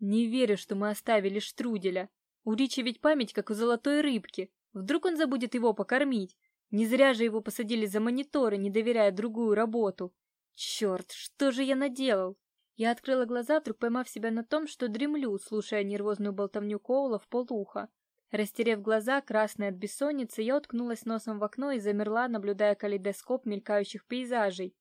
Не верю, что мы оставили штруделя. У Ричи ведь память, как у золотой рыбки. Вдруг он забудет его покормить? Не зря же его посадили за мониторы, не доверяя другую работу. Черт, что же я наделал? Я открыла глаза, вдруг поймав себя на том, что дремлю, слушая нервозную болтовню Коула в полуха. Растерев глаза, красные от бессонницы, я уткнулась носом в окно и замерла, наблюдая калейдоскоп мелькающих пейзажей.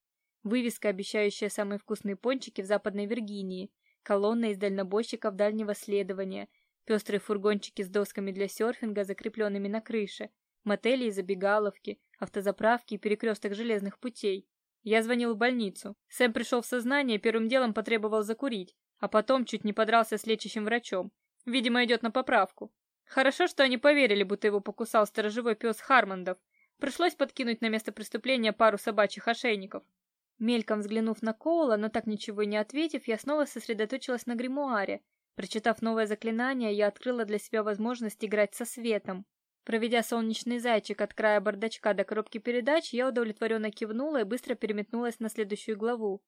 Вывеска, обещающая самые вкусные пончики в Западной Виргинии, колонна из дальнобойщиков дальнего следования, пестрые фургончики с досками для серфинга, закрепленными на крыше, мотели и забегаловки, автозаправки и перекресток железных путей. Я звонил в больницу. Сэм пришел в сознание и первым делом потребовал закурить, а потом чуть не подрался с лечащим врачом. Видимо, идет на поправку. Хорошо, что они поверили, будто его покусал сторожевой пес Хармондов. Пришлось подкинуть на место преступления пару собачьих ошейников. Мельком взглянув на Коула, но так ничего и не ответив, я снова сосредоточилась на гримуаре. Прочитав новое заклинание, я открыла для себя возможность играть со светом. Проведя солнечный зайчик от края бардачка до коробки передач, я удовлетворенно кивнула и быстро переметнулась на следующую главу.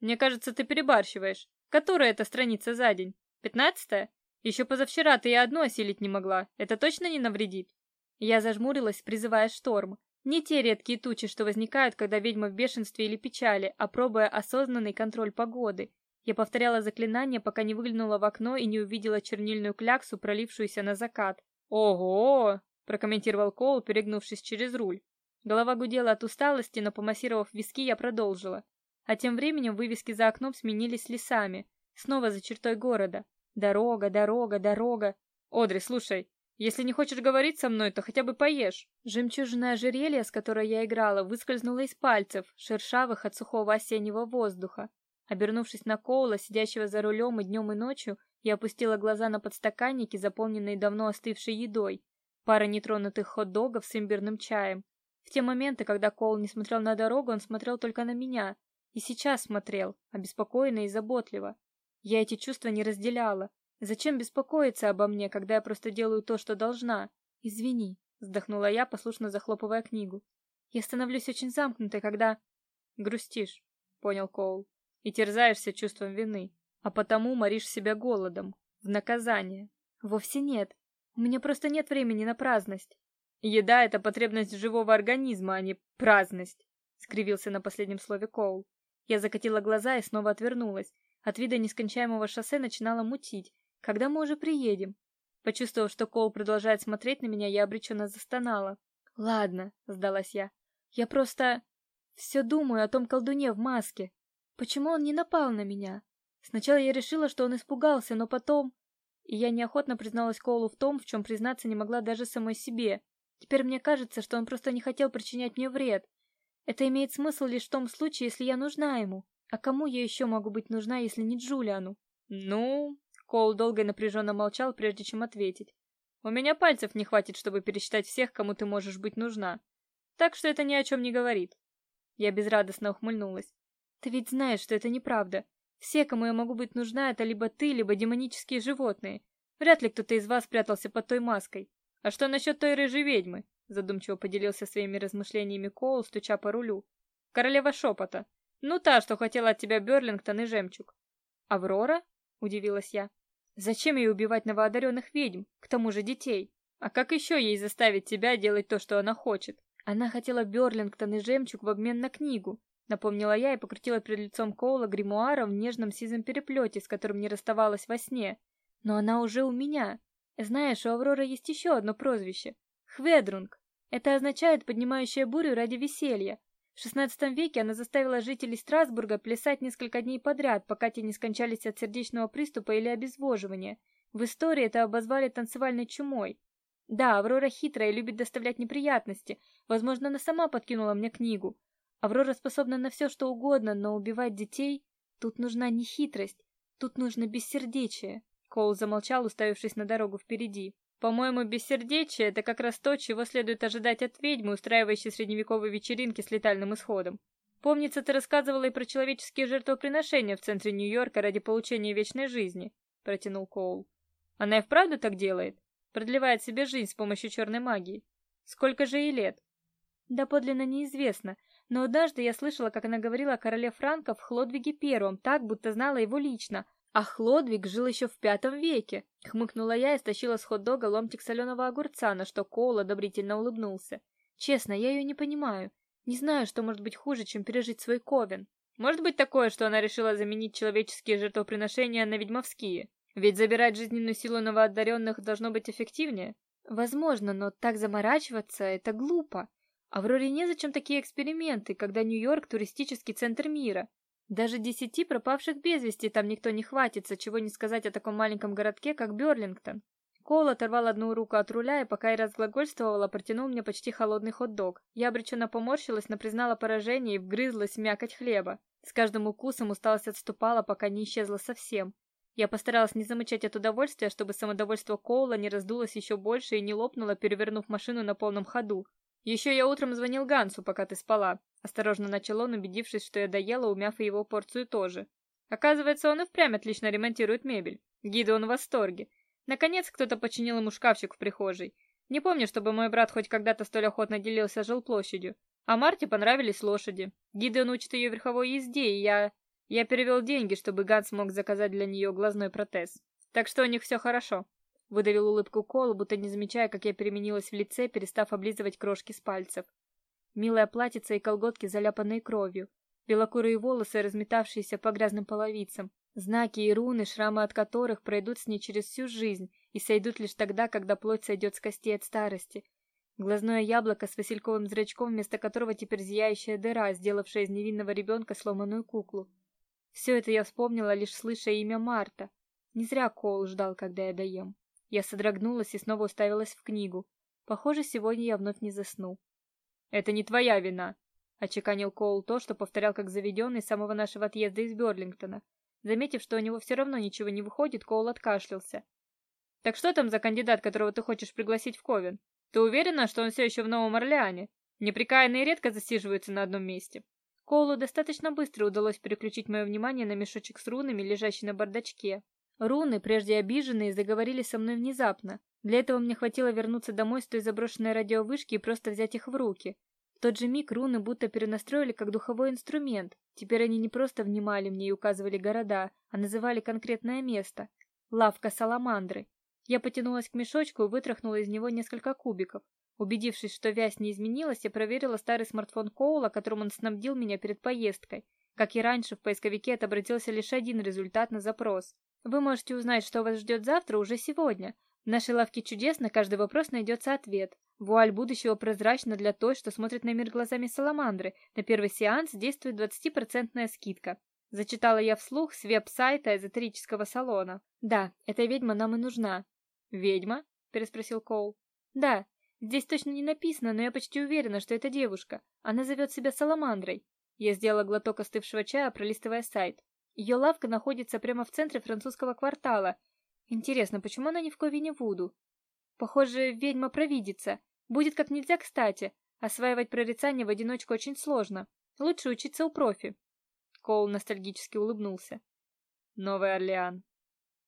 «Мне кажется, ты перебарщиваешь. Которая это страница за день? Пятнадцатая? Еще позавчера ты и одну осилить не могла. Это точно не навредит?» Я зажмурилась, призывая шторм. Не те редкие тучи, что возникают, когда ведьма в бешенстве или печали, а пробуя осознанный контроль погоды. Я повторяла заклинание, пока не выглянула в окно и не увидела чернильную кляксу, пролившуюся на закат. «Ого!» — прокомментировал Коул, перегнувшись через руль. Голова гудела от усталости, но помассировав виски, я продолжила. А тем временем вывески за окном сменились лесами. Снова за чертой города. Дорога, дорога, дорога. Одри, слушай, если не хочешь говорить со мной, то хотя бы поешь. Жемчужное ожерелье, с которой я играла, выскользнуло из пальцев, шершавых от сухого осеннего воздуха. Обернувшись на Коула, сидящего за рулем и днем и ночью, я опустила глаза на подстаканники, заполненные давно остывшей едой. Пара нетронутых хот-догов с имбирным чаем. В те моменты, когда Коул не смотрел на дорогу, он смотрел только на меня. И сейчас смотрел, обеспокоенно и заботливо. Я эти чувства не разделяла. Зачем беспокоиться обо мне, когда я просто делаю то, что должна? Извини, вздохнула я, послушно захлопывая книгу. Я становлюсь очень замкнутой, когда грустишь, понял Коул, и терзаешься чувством вины, а потому моришь себя голодом в наказание. Вовсе нет. У меня просто нет времени на праздность. Еда это потребность живого организма, а не праздность, скривился на последнем слове Коул. Я закатила глаза и снова отвернулась. От вида нескончаемого шоссе начинало мутить, когда мы уже приедем? Почувствовав, что Кол продолжает смотреть на меня, я обреченно застонала. Ладно, сдалась я. Я просто все думаю о том колдуне в маске. Почему он не напал на меня? Сначала я решила, что он испугался, но потом и я неохотно призналась Колу в том, в чем признаться не могла даже самой себе. Теперь мне кажется, что он просто не хотел причинять мне вред. Это имеет смысл лишь в том случае, если я нужна ему. А кому я еще могу быть нужна, если не Джулиану? Ну, Коул долго и напряженно молчал, прежде чем ответить. «У меня пальцев не хватит, чтобы пересчитать всех, кому ты можешь быть нужна. Так что это ни о чем не говорит». Я безрадостно ухмыльнулась. «Ты ведь знаешь, что это неправда. Все, кому я могу быть нужна, это либо ты, либо демонические животные. Вряд ли кто-то из вас прятался под той маской. А что насчет той рыжей ведьмы?» Задумчиво поделился своими размышлениями Коул, стуча по рулю. «Королева шепота. Ну та, что хотела от тебя Берлингтон и жемчуг». «Аврора?» — удивилась я. Зачем ей убивать новоодаренных ведьм, к тому же детей? А как еще ей заставить тебя делать то, что она хочет? Она хотела Берлингтон и жемчуг в обмен на книгу, напомнила я и покрутила перед лицом Коула гримуаром в нежном сизом переплете, с которым не расставалась во сне. Но она уже у меня. Знаешь, у Авроры есть еще одно прозвище Хведрунг. Это означает поднимающая бурю ради веселья. В XVI веке она заставила жителей Страсбурга плясать несколько дней подряд, пока те не скончались от сердечного приступа или обезвоживания. В истории это обозвали танцевальной чумой. Да, Аврора хитрая и любит доставлять неприятности. Возможно, она сама подкинула мне книгу. Аврора способна на все, что угодно, но убивать детей тут нужна не хитрость, тут нужно бессердечие. Коул замолчал, уставившись на дорогу впереди. По-моему, бессердечие — это как раз то, чего следует ожидать от ведьмы, устраивающей средневековые вечеринки с летальным исходом. Помнится, ты рассказывала и про человеческие жертвоприношения в центре Нью-Йорка ради получения вечной жизни, — протянул Коул. Она и вправду так делает? Продлевает себе жизнь с помощью черной магии. Сколько же ей лет? Да подлинно неизвестно, но однажды я слышала, как она говорила о короле франков Хлодвиге Первом, так, будто знала его лично, А Хлодвиг жил еще в пятом веке, хмыкнула я и стащила с хот-дога ломтик соленого огурца, на что Коул одобрительно улыбнулся. Честно, я ее не понимаю. Не знаю, что может быть хуже, чем пережить свой ковен. Может быть такое, что она решила заменить человеческие жертвоприношения на ведьмовские? Ведь забирать жизненную силу новоодаренных должно быть эффективнее. Возможно, но так заморачиваться это глупо. Авроре незачем такие эксперименты, когда Нью-Йорк туристический центр мира. Даже десяти пропавших без вести там никто не хватится, чего не сказать о таком маленьком городке, как Берлингтон. Коул оторвал одну руку от руля и, пока я разглагольствовала, протянул мне почти холодный хот-дог. Я обреченно поморщилась, но признала поражение и вгрызлась в мякоть хлеба. С каждым укусом усталость отступала, пока не исчезла совсем. Я постаралась не замычать от удовольствия, чтобы самодовольство Коула не раздулось еще больше и не лопнуло, перевернув машину на полном ходу. Еще я утром звонил Гансу, пока ты спала. Осторожно начал он, убедившись, что я доела, умяв его порцию тоже. Оказывается, он и впрямь отлично ремонтирует мебель. Гидеон в восторге. Наконец кто-то починил ему шкафчик в прихожей. Не помню, чтобы мой брат хоть когда-то столь охотно делился жилплощадью. А Марте понравились лошади. Гидеон учит ее верховой езде, и я... Я перевел деньги, чтобы Ганс мог заказать для нее глазной протез. Так что у них все хорошо. Выдавил улыбку Кол, будто не замечая, как я переменилась в лице, перестав облизывать крошки с пальцев. Милая платьице и колготки, заляпанные кровью, белокурые волосы, разметавшиеся по грязным половицам, знаки и руны, шрамы от которых пройдут с ней через всю жизнь и сойдут лишь тогда, когда плоть сойдет с костей от старости. Глазное яблоко с васильковым зрачком, вместо которого теперь зияющая дыра, сделавшая из невинного ребенка сломанную куклу. Все это я вспомнила, лишь слыша имя Марта. Не зря Коул ждал, когда я доем. Я содрогнулась и снова уставилась в книгу. Похоже, сегодня я вновь не засну. Это не твоя вина, очеканил Коул то, что повторял как заведенный с самого нашего отъезда из Берлингтона. Заметив, что у него все равно ничего не выходит, Коул откашлялся. Так что там за кандидат, которого ты хочешь пригласить в Ковен? Ты уверена, что он все еще в Новом Орлеане? Неприкаянные редко засиживаются на одном месте. Коулу достаточно быстро удалось переключить мое внимание на мешочек с рунами, лежащий на бардачке. Руны, прежде обиженные, заговорили со мной внезапно. Для этого мне хватило вернуться домой с той заброшенной радиовышки и просто взять их в руки. В тот же миг руны будто перенастроили как духовой инструмент. Теперь они не просто внимали мне и указывали города, а называли конкретное место. Лавка Саламандры. Я потянулась к мешочку и вытряхнула из него несколько кубиков. Убедившись, что вязь не изменилась, я проверила старый смартфон Коула, которым он снабдил меня перед поездкой. Как и раньше, в поисковике отобразился лишь один результат на запрос. Вы можете узнать, что вас ждет завтра уже сегодня. В нашей лавке чудес на каждый вопрос найдется ответ. Вуаль будущего прозрачна для той, что смотрит на мир глазами саламандры. На первый сеанс действует 20% скидка. Зачитала я вслух с веб-сайта эзотерического салона. Да, эта ведьма нам и нужна. Ведьма? переспросил Коул. Да, здесь точно не написано, но я почти уверена, что это девушка. Она зовет себя Саламандрой. Я сделала глоток остывшего чая, пролистывая сайт. Ее лавка находится прямо в центре французского квартала. Интересно, почему она не в Ковине Вуду? Похоже, ведьма провидится. Будет как нельзя кстати. Осваивать прорицание в одиночку очень сложно. Лучше учиться у профи. Коул ностальгически улыбнулся. Новый Орлеан.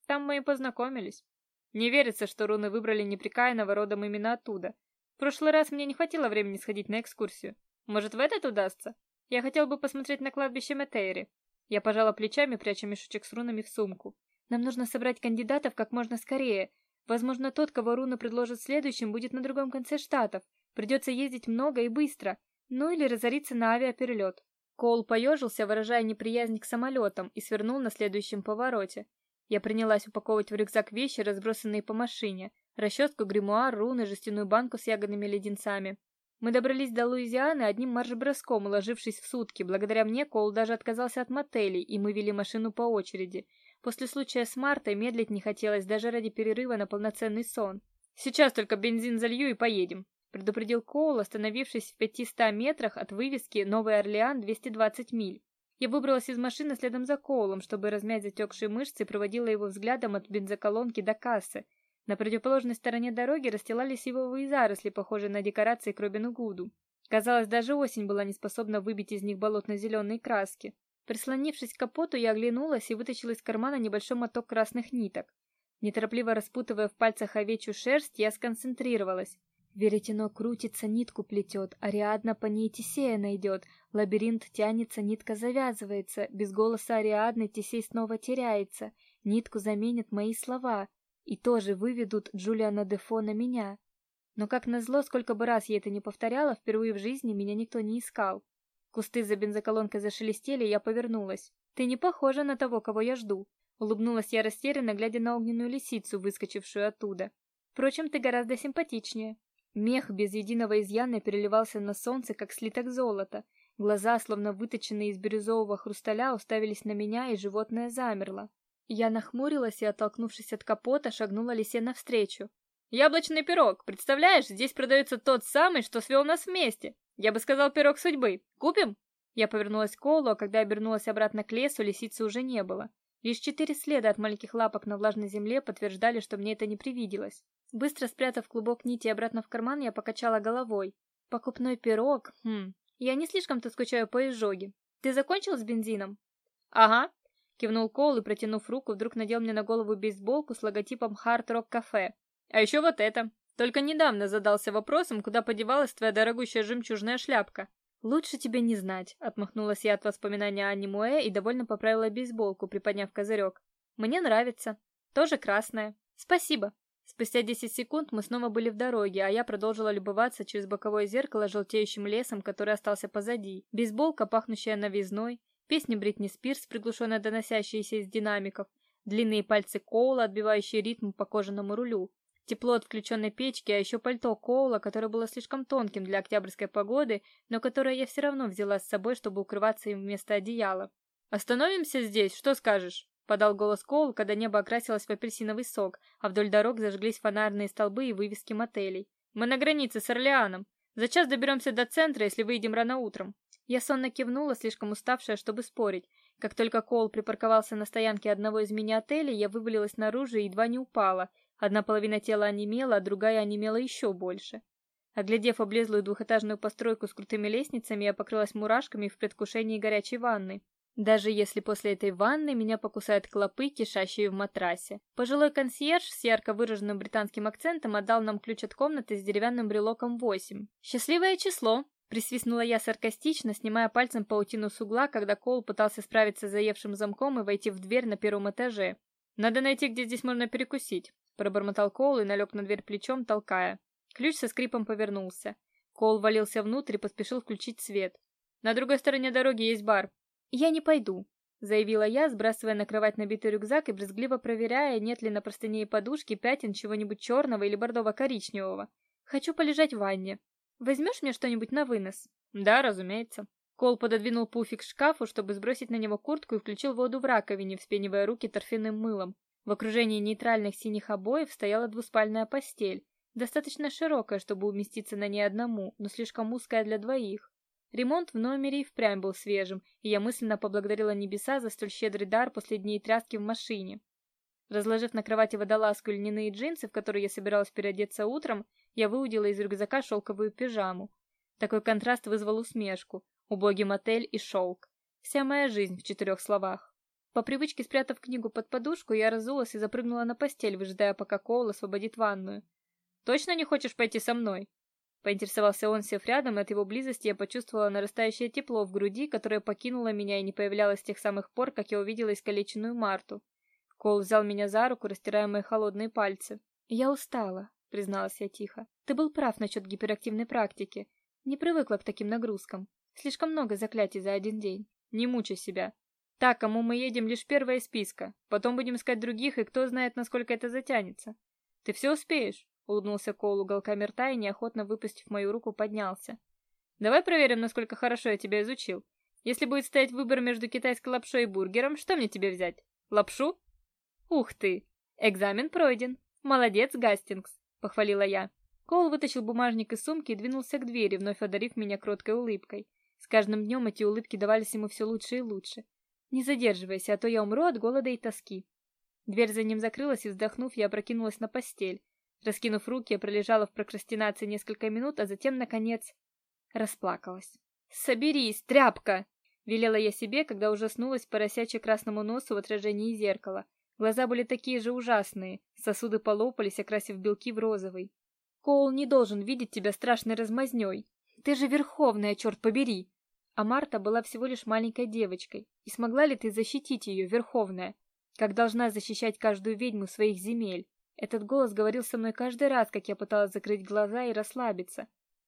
Там мы и познакомились. Не верится, что руны выбрали неприкаянного родом именно оттуда. В прошлый раз мне не хватило времени сходить на экскурсию. Может, в этот удастся? Я хотел бы посмотреть на кладбище Метейри. Я пожала плечами, пряча мешочек с рунами в сумку. Нам нужно собрать кандидатов как можно скорее. Возможно, тот, кого руны предложат следующим, будет на другом конце штатов. Придется ездить много и быстро. Ну или разориться на авиаперелет. Коул поежился, выражая неприязнь к самолетам, и свернул на следующем повороте. Я принялась упаковывать в рюкзак вещи, разбросанные по машине: расческу, гримуар, руны, жестяную банку с ягодными леденцами. Мы добрались до Луизианы одним марш-броском, уложившись в сутки. Благодаря мне Коул даже отказался от мотелей, и мы вели машину по очереди. После случая с Мартой медлить не хотелось даже ради перерыва на полноценный сон. Сейчас только бензин залью и поедем, предупредил Коул, остановившись в 500 метрах от вывески Новый Орлеан 220 миль. Я выбралась из машины следом за Коулом, чтобы размять затекшие мышцы и проводила его взглядом от бензоколонки до кассы. На противоположной стороне дороги расстилались ивовые заросли, похожие на декорации к Робину Гуду. Казалось, даже осень была не способна выбить из них болотно-зеленые краски. Прислонившись к капоту, я оглянулась и вытащила из кармана небольшой моток красных ниток. Неторопливо распутывая в пальцах овечью шерсть, я сконцентрировалась. Веретено крутится, нитку плетет, Ариадна по ней Тесея найдет. Лабиринт тянется, нитка завязывается. Без голоса Ариадны Тесей снова теряется. Нитку заменят мои слова и тоже выведут Джулиана Дефо на меня. Но как назло, сколько бы раз я это не повторяла, впервые в жизни меня никто не искал. Кусты за бензоколонкой зашелестели, и я повернулась. Ты не похожа на того, кого я жду. Улыбнулась я растерянно, глядя на огненную лисицу, выскочившую оттуда. Впрочем, ты гораздо симпатичнее. Мех без единого изъяна переливался на солнце, как слиток золота. Глаза, словно выточенные из бирюзового хрусталя, уставились на меня, и животное замерло. Я нахмурилась и, оттолкнувшись от капота, шагнула лисе навстречу. Яблочный пирог, представляешь, здесь продается тот самый, что свел нас вместе. Я бы сказал, пирог судьбы. Купим? Я повернулась к Колу, а когда обернулась обратно к лесу, лисицы уже не было. Лишь четыре следа от маленьких лапок на влажной земле подтверждали, что мне это не привиделось. Быстро спрятав клубок нити обратно в карман, я покачала головой. Покупной пирог? Хм. Я не слишком-то скучаю по изжоге. Ты закончил с бензином? Ага, кивнул Кол и протянув руку, вдруг надел мне на голову бейсболку с логотипом Hard Rock Cafe. А еще вот это. Только недавно задался вопросом, куда подевалась твоя дорогущая жемчужная шляпка. Лучше тебе не знать, отмахнулась я от воспоминания о Муэ и довольно поправила бейсболку, приподняв козырек. Мне нравится. Тоже красная. Спасибо. Спустя 10 секунд мы снова были в дороге, а я продолжила любоваться через боковое зеркало желтеющим лесом, который остался позади. Бейсболка, пахнущая новизной, песни Бритни Спирс, приглушенно доносящиеся из динамиков, длинные пальцы Коула, отбивающие ритм по кожаному рулю. Тепло от включенной печки, а еще пальто Коула, которое было слишком тонким для октябрьской погоды, но которое я все равно взяла с собой, чтобы укрываться им вместо одеяла. «Остановимся здесь, что скажешь?» — подал голос Коул, когда небо окрасилось в апельсиновый сок, а вдоль дорог зажглись фонарные столбы и вывески мотелей. «Мы на границе с Орлеаном. За час доберемся до центра, если выйдем рано утром». Я сонно кивнула, слишком уставшая, чтобы спорить. Как только Коул припарковался на стоянке одного из мини-отелей, я вывалилась наружу и едва не упала — Одна половина тела онемела, а другая онемела еще больше. Оглядев облезлую двухэтажную постройку с крутыми лестницами, я покрылась мурашками в предвкушении горячей ванны. Даже если после этой ванны меня покусают клопы, кишащие в матрасе. Пожилой консьерж с ярко выраженным британским акцентом отдал нам ключ от комнаты с деревянным брелоком 8. Счастливое число, присвистнула я саркастично, снимая пальцем паутину с угла, когда Кол пытался справиться с заевшим замком и войти в дверь на первом этаже. Надо найти, где здесь можно перекусить пробормотал Кол и налег на дверь плечом, толкая. Ключ со скрипом повернулся. Кол валился внутрь и поспешил включить свет. На другой стороне дороги есть бар. Я не пойду, заявила я, сбрасывая на кровать набитый рюкзак и брезгливо проверяя, нет ли на простыне и подушке пятен чего-нибудь черного или бордово-коричневого. Хочу полежать в ванне. Возьмешь мне что-нибудь на вынос? Да, разумеется. Кол пододвинул пуфик к шкафу, чтобы сбросить на него куртку и включил воду в раковине, вспенивая руки торфяным мылом. В окружении нейтральных синих обоев стояла двуспальная постель, достаточно широкая, чтобы уместиться на ней одному, но слишком узкая для двоих. Ремонт в номере и впрямь был свежим, и я мысленно поблагодарила небеса за столь щедрый дар после дней тряски в машине. Разложив на кровати водолазку и льняные джинсы, в которые я собиралась переодеться утром, я выудила из рюкзака шелковую пижаму. Такой контраст вызвал усмешку. Убогий мотель и шелк. Вся моя жизнь в четырех словах. По привычке спрятав книгу под подушку, я разулась и запрыгнула на постель, выжидая, пока Коул освободит ванную. «Точно не хочешь пойти со мной?» Поинтересовался он, сев рядом, и от его близости я почувствовала нарастающее тепло в груди, которое покинуло меня и не появлялось с тех самых пор, как я увидела искалеченную Марту. Коул взял меня за руку, растирая мои холодные пальцы. «Я устала», — призналась я тихо. «Ты был прав насчет гиперактивной практики. Не привыкла к таким нагрузкам. Слишком много заклятий за один день. Не мучай себя. Так, кому мы едем, лишь первая списка. Потом будем искать других, и кто знает, насколько это затянется. Ты все успеешь, улыбнулся Коул уголками рта и неохотно выпустив мою руку, поднялся. Давай проверим, насколько хорошо я тебя изучил. Если будет стоять выбор между китайской лапшой и бургером, что мне тебе взять? Лапшу? Ух ты. Экзамен пройден. Молодец, Гастингс, похвалила я. Коул вытащил бумажник из сумки и двинулся к двери, вновь одарив меня кроткой улыбкой. С каждым днем эти улыбки давались ему все лучше и лучше. Не задерживайся, а то я умру от голода и тоски. Дверь за ним закрылась, и вздохнув, я опрокинулась на постель. Раскинув руки, я пролежала в прокрастинации несколько минут, а затем наконец расплакалась. "Соберись, тряпка", велела я себе, когда ужаснулась поросячьи красному носу в отражении зеркала. Глаза были такие же ужасные, сосуды полопались, окрасив белки в розовый. Коул не должен видеть тебя страшной размазнёй. Ты же верховная, черт побери. А Марта была всего лишь маленькой девочкой. И смогла ли ты защитить ее, Верховная? как должна защищать каждую ведьму своих земель. Этот голос говорил со мной каждый раз, как я пыталась закрыть глаза и расслабиться.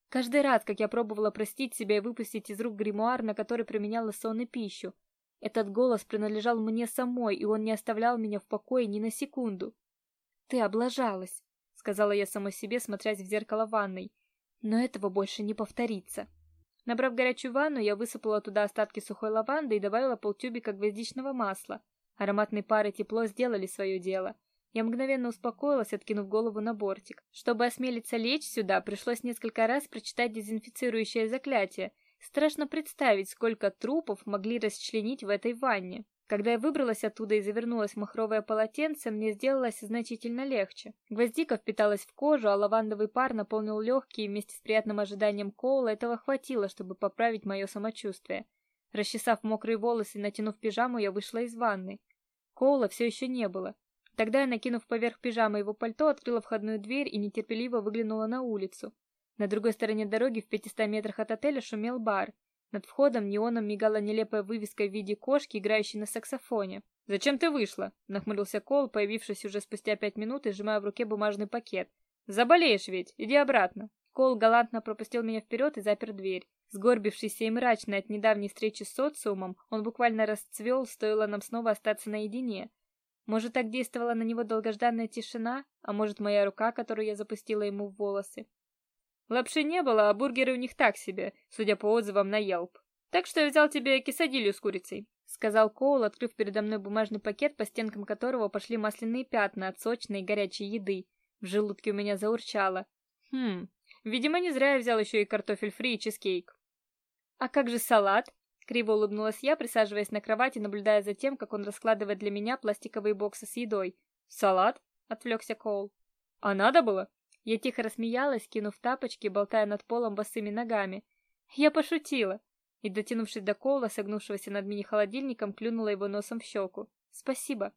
Каждый раз, как я пробовала простить себя и выпустить из рук гримуар, на который применяла сон и пищу. Этот голос принадлежал мне самой, и он не оставлял меня в покое ни на секунду. «Ты облажалась», — сказала я сама себе, смотрясь в зеркало ванной. «Но этого больше не повторится». Набрав горячую ванну, я высыпала туда остатки сухой лаванды и добавила полтюбика гвоздичного масла. Ароматный пар и тепло сделали свое дело. Я мгновенно успокоилась, откинув голову на бортик. Чтобы осмелиться лечь сюда, пришлось несколько раз прочитать дезинфицирующее заклятие. Страшно представить, сколько трупов могли расчленить в этой ванне. Когда я выбралась оттуда и завернулась в махровое полотенце, мне сделалось значительно легче. Гвоздика впиталась в кожу, а лавандовый пар наполнил легкие, вместе с приятным ожиданием Коула этого хватило, чтобы поправить мое самочувствие. Расчесав мокрые волосы и натянув пижаму, я вышла из ванны. Коула все еще не было. Тогда я, накинув поверх пижамы его пальто, открыла входную дверь и нетерпеливо выглянула на улицу. На другой стороне дороги, в 500 метрах от отеля, шумел бар. Над входом неоном мигала нелепая вывеска в виде кошки, играющей на саксофоне. «Зачем ты вышла?» — нахмурился Кол, появившись уже спустя пять минут и сжимая в руке бумажный пакет. «Заболеешь ведь, иди обратно». Кол галантно пропустил меня вперед и запер дверь. Сгорбившийся и мрачный от недавней встречи с социумом, он буквально расцвел, стоило нам снова остаться наедине. Может, так действовала на него долгожданная тишина, а может, моя рука, которую я запустила ему в волосы. Лапши не было, а бургеры у них так себе, судя по отзывам на Yelp. Так что я взял тебе кисадилью с курицей, сказал Коул, открыв передо мной бумажный пакет, по стенкам которого пошли масляные пятна от сочной горячей еды. В желудке у меня заурчало. Хм, видимо, не зря я взял еще и картофель фри и чизкейк. А как же салат? Криво улыбнулась я, присаживаясь на кровати, наблюдая за тем, как он раскладывает для меня пластиковые боксы с едой. «Салат?» — отвлекся Коул. «А надо было?» Я тихо рассмеялась, кинув тапочки, болтая над полом босыми ногами. Я пошутила. И, дотянувшись до Коула, согнувшегося над мини-холодильником, клюнула его носом в щеку. «Спасибо».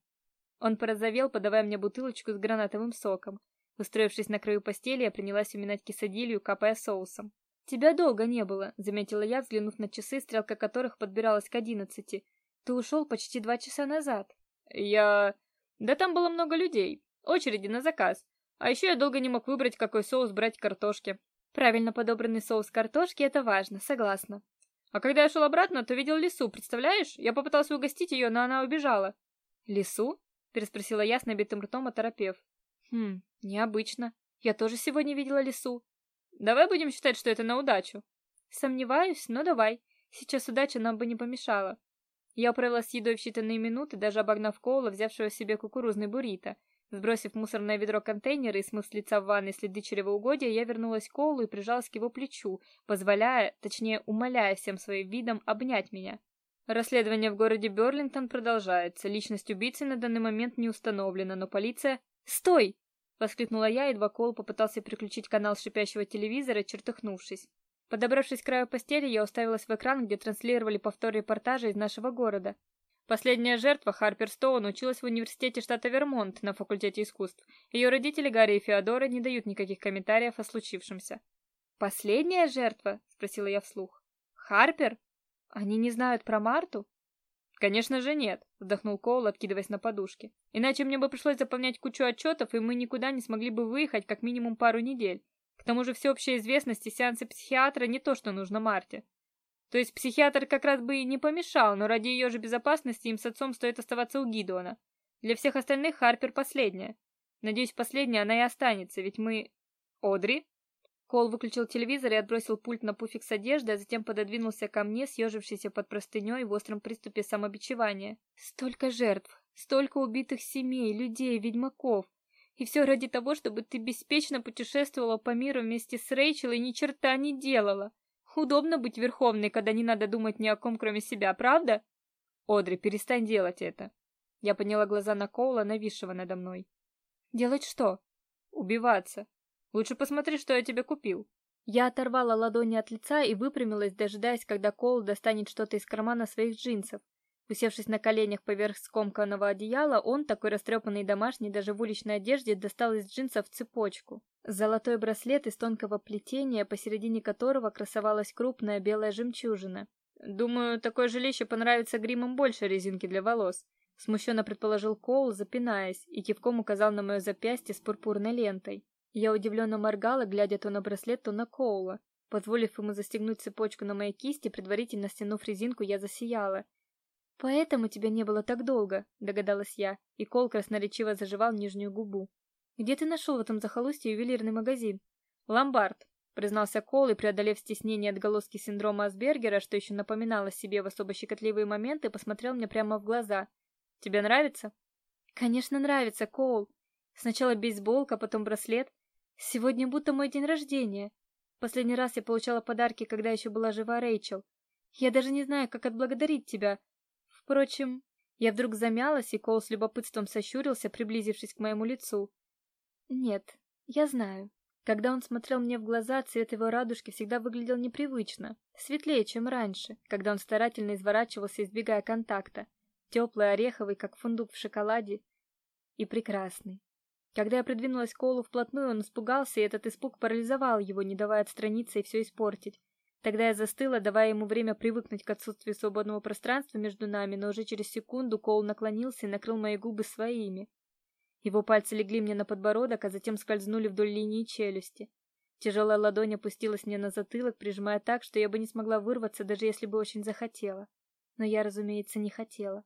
Он порозовел, подавая мне бутылочку с гранатовым соком. Устроившись на краю постели, я принялась уминать кисадилью, капая соусом. «Тебя долго не было», — заметила я, взглянув на часы, стрелка которых подбиралась к одиннадцати. «Ты ушел почти два часа назад». «Я...» «Да там было много людей. Очереди на заказ. А еще я долго не мог выбрать, какой соус брать к картошке». «Правильно подобранный соус картошки — это важно, согласна». «А когда я шел обратно, то видел лису, представляешь? Я попытался угостить ее, но она убежала». «Лису?» — переспросила я с набитым ртом, оторопев. «Хм, необычно. Я тоже сегодня видела лису. Давай будем считать, что это на удачу. Сомневаюсь, но давай. Сейчас удача нам бы не помешала. Я управилась с едой в считанные минуты, даже обогнав Коула, взявшего себе кукурузный буррито. Сбросив мусорное ведро контейнера и смыв с лица в ванной следы чревоугодия, я вернулась к Коулу и прижалась к его плечу, позволяя, точнее умоляя всем своим видом обнять меня. Расследование в городе Берлингтон продолжается. Личность убийцы на данный момент не установлена, но полиция... Стой! воскликнула я, едва Кол попытался переключить канал шипящего телевизора, чертыхнувшись. Подобравшись к краю постели, я уставилась в экран, где транслировали повтор репортажа из нашего города. Последняя жертва, Харпер Стоун, училась в университете штата Вермонт на факультете искусств. Ее родители, Гарри и Феодора, не дают никаких комментариев о случившемся. «Последняя жертва?» — спросила я вслух. «Харпер? Они не знают про Марту?» Конечно же нет, вздохнул Коул, откидываясь на подушке. Иначе мне бы пришлось заполнять кучу отчетов, и мы никуда не смогли бы выехать как минимум пару недель. К тому же всеобщая известность и сеансы психиатра не то, что нужно Марте. То есть психиатр как раз бы и не помешал, но ради ее же безопасности им с отцом стоит оставаться у Гидуана. Для всех остальных Харпер последняя. Надеюсь, последняя она и останется, ведь мы... Одри? Кол выключил телевизор и отбросил пульт на пуфик с одеждой, а затем пододвинулся ко мне, съежившийся под простыней в остром приступе самобичевания. Столько жертв, столько убитых семей, людей, ведьмаков. И все ради того, чтобы ты беспечно путешествовала по миру вместе с Рэйчел и ни черта не делала. Удобно быть верховной, когда не надо думать ни о ком, кроме себя, правда? Одри, перестань делать это. Я подняла глаза на Коула, нависшего надо мной. Делать что? Убиваться. Лучше посмотри, что я тебе купил. Я оторвала ладони от лица и выпрямилась, дожидаясь, когда Коул достанет что-то из кармана своих джинсов. Усевшись на коленях поверх скомканного одеяла, он, такой растрепанный домашний, даже в уличной одежде, достал из джинсов цепочку. Золотой браслет из тонкого плетения, посередине которого красовалась крупная белая жемчужина. Думаю, такое жилище понравится гримам больше резинки для волос. Смущенно предположил Коул, запинаясь, и кивком указал на мое запястье с пурпурной лентой. Я удивленно моргала, глядя то на браслет, то на Коула. Позволив ему застегнуть цепочку на моей кисти, предварительно стянув резинку, я засияла. «Поэтому тебя не было так долго», — догадалась я, и Кол красноречиво заживал нижнюю губу. «Где ты нашел в этом захолустье ювелирный магазин?» «Ломбард», — признался Кол и, преодолев стеснение отголоски синдрома Асбергера, что еще напоминало себе в особо щекотливые моменты, посмотрел мне прямо в глаза. «Тебе нравится?» «Конечно нравится, Коул. Сначала бейсболка, потом браслет. Сегодня будто мой день рождения. Последний раз я получала подарки, когда еще была жива Рэйчел. Я даже не знаю, как отблагодарить тебя. Впрочем, я вдруг замялась, и Кол с любопытством сощурился, приблизившись к моему лицу. Нет, я знаю. Когда он смотрел мне в глаза, цвет его радужки всегда выглядел непривычно, светлее, чем раньше, когда он старательно изворачивался, избегая контакта. Теплый, ореховый, как фундук в шоколаде, и прекрасный. Когда я придвинулась к Колу вплотную, он испугался, и этот испуг парализовал его, не давая отстраниться и все испортить. Тогда я застыла, давая ему время привыкнуть к отсутствию свободного пространства между нами, но уже через секунду Коул наклонился и накрыл мои губы своими. Его пальцы легли мне на подбородок, а затем скользнули вдоль линии челюсти. Тяжелая ладонь опустилась мне на затылок, прижимая так, что я бы не смогла вырваться, даже если бы очень захотела. Но я, разумеется, не хотела.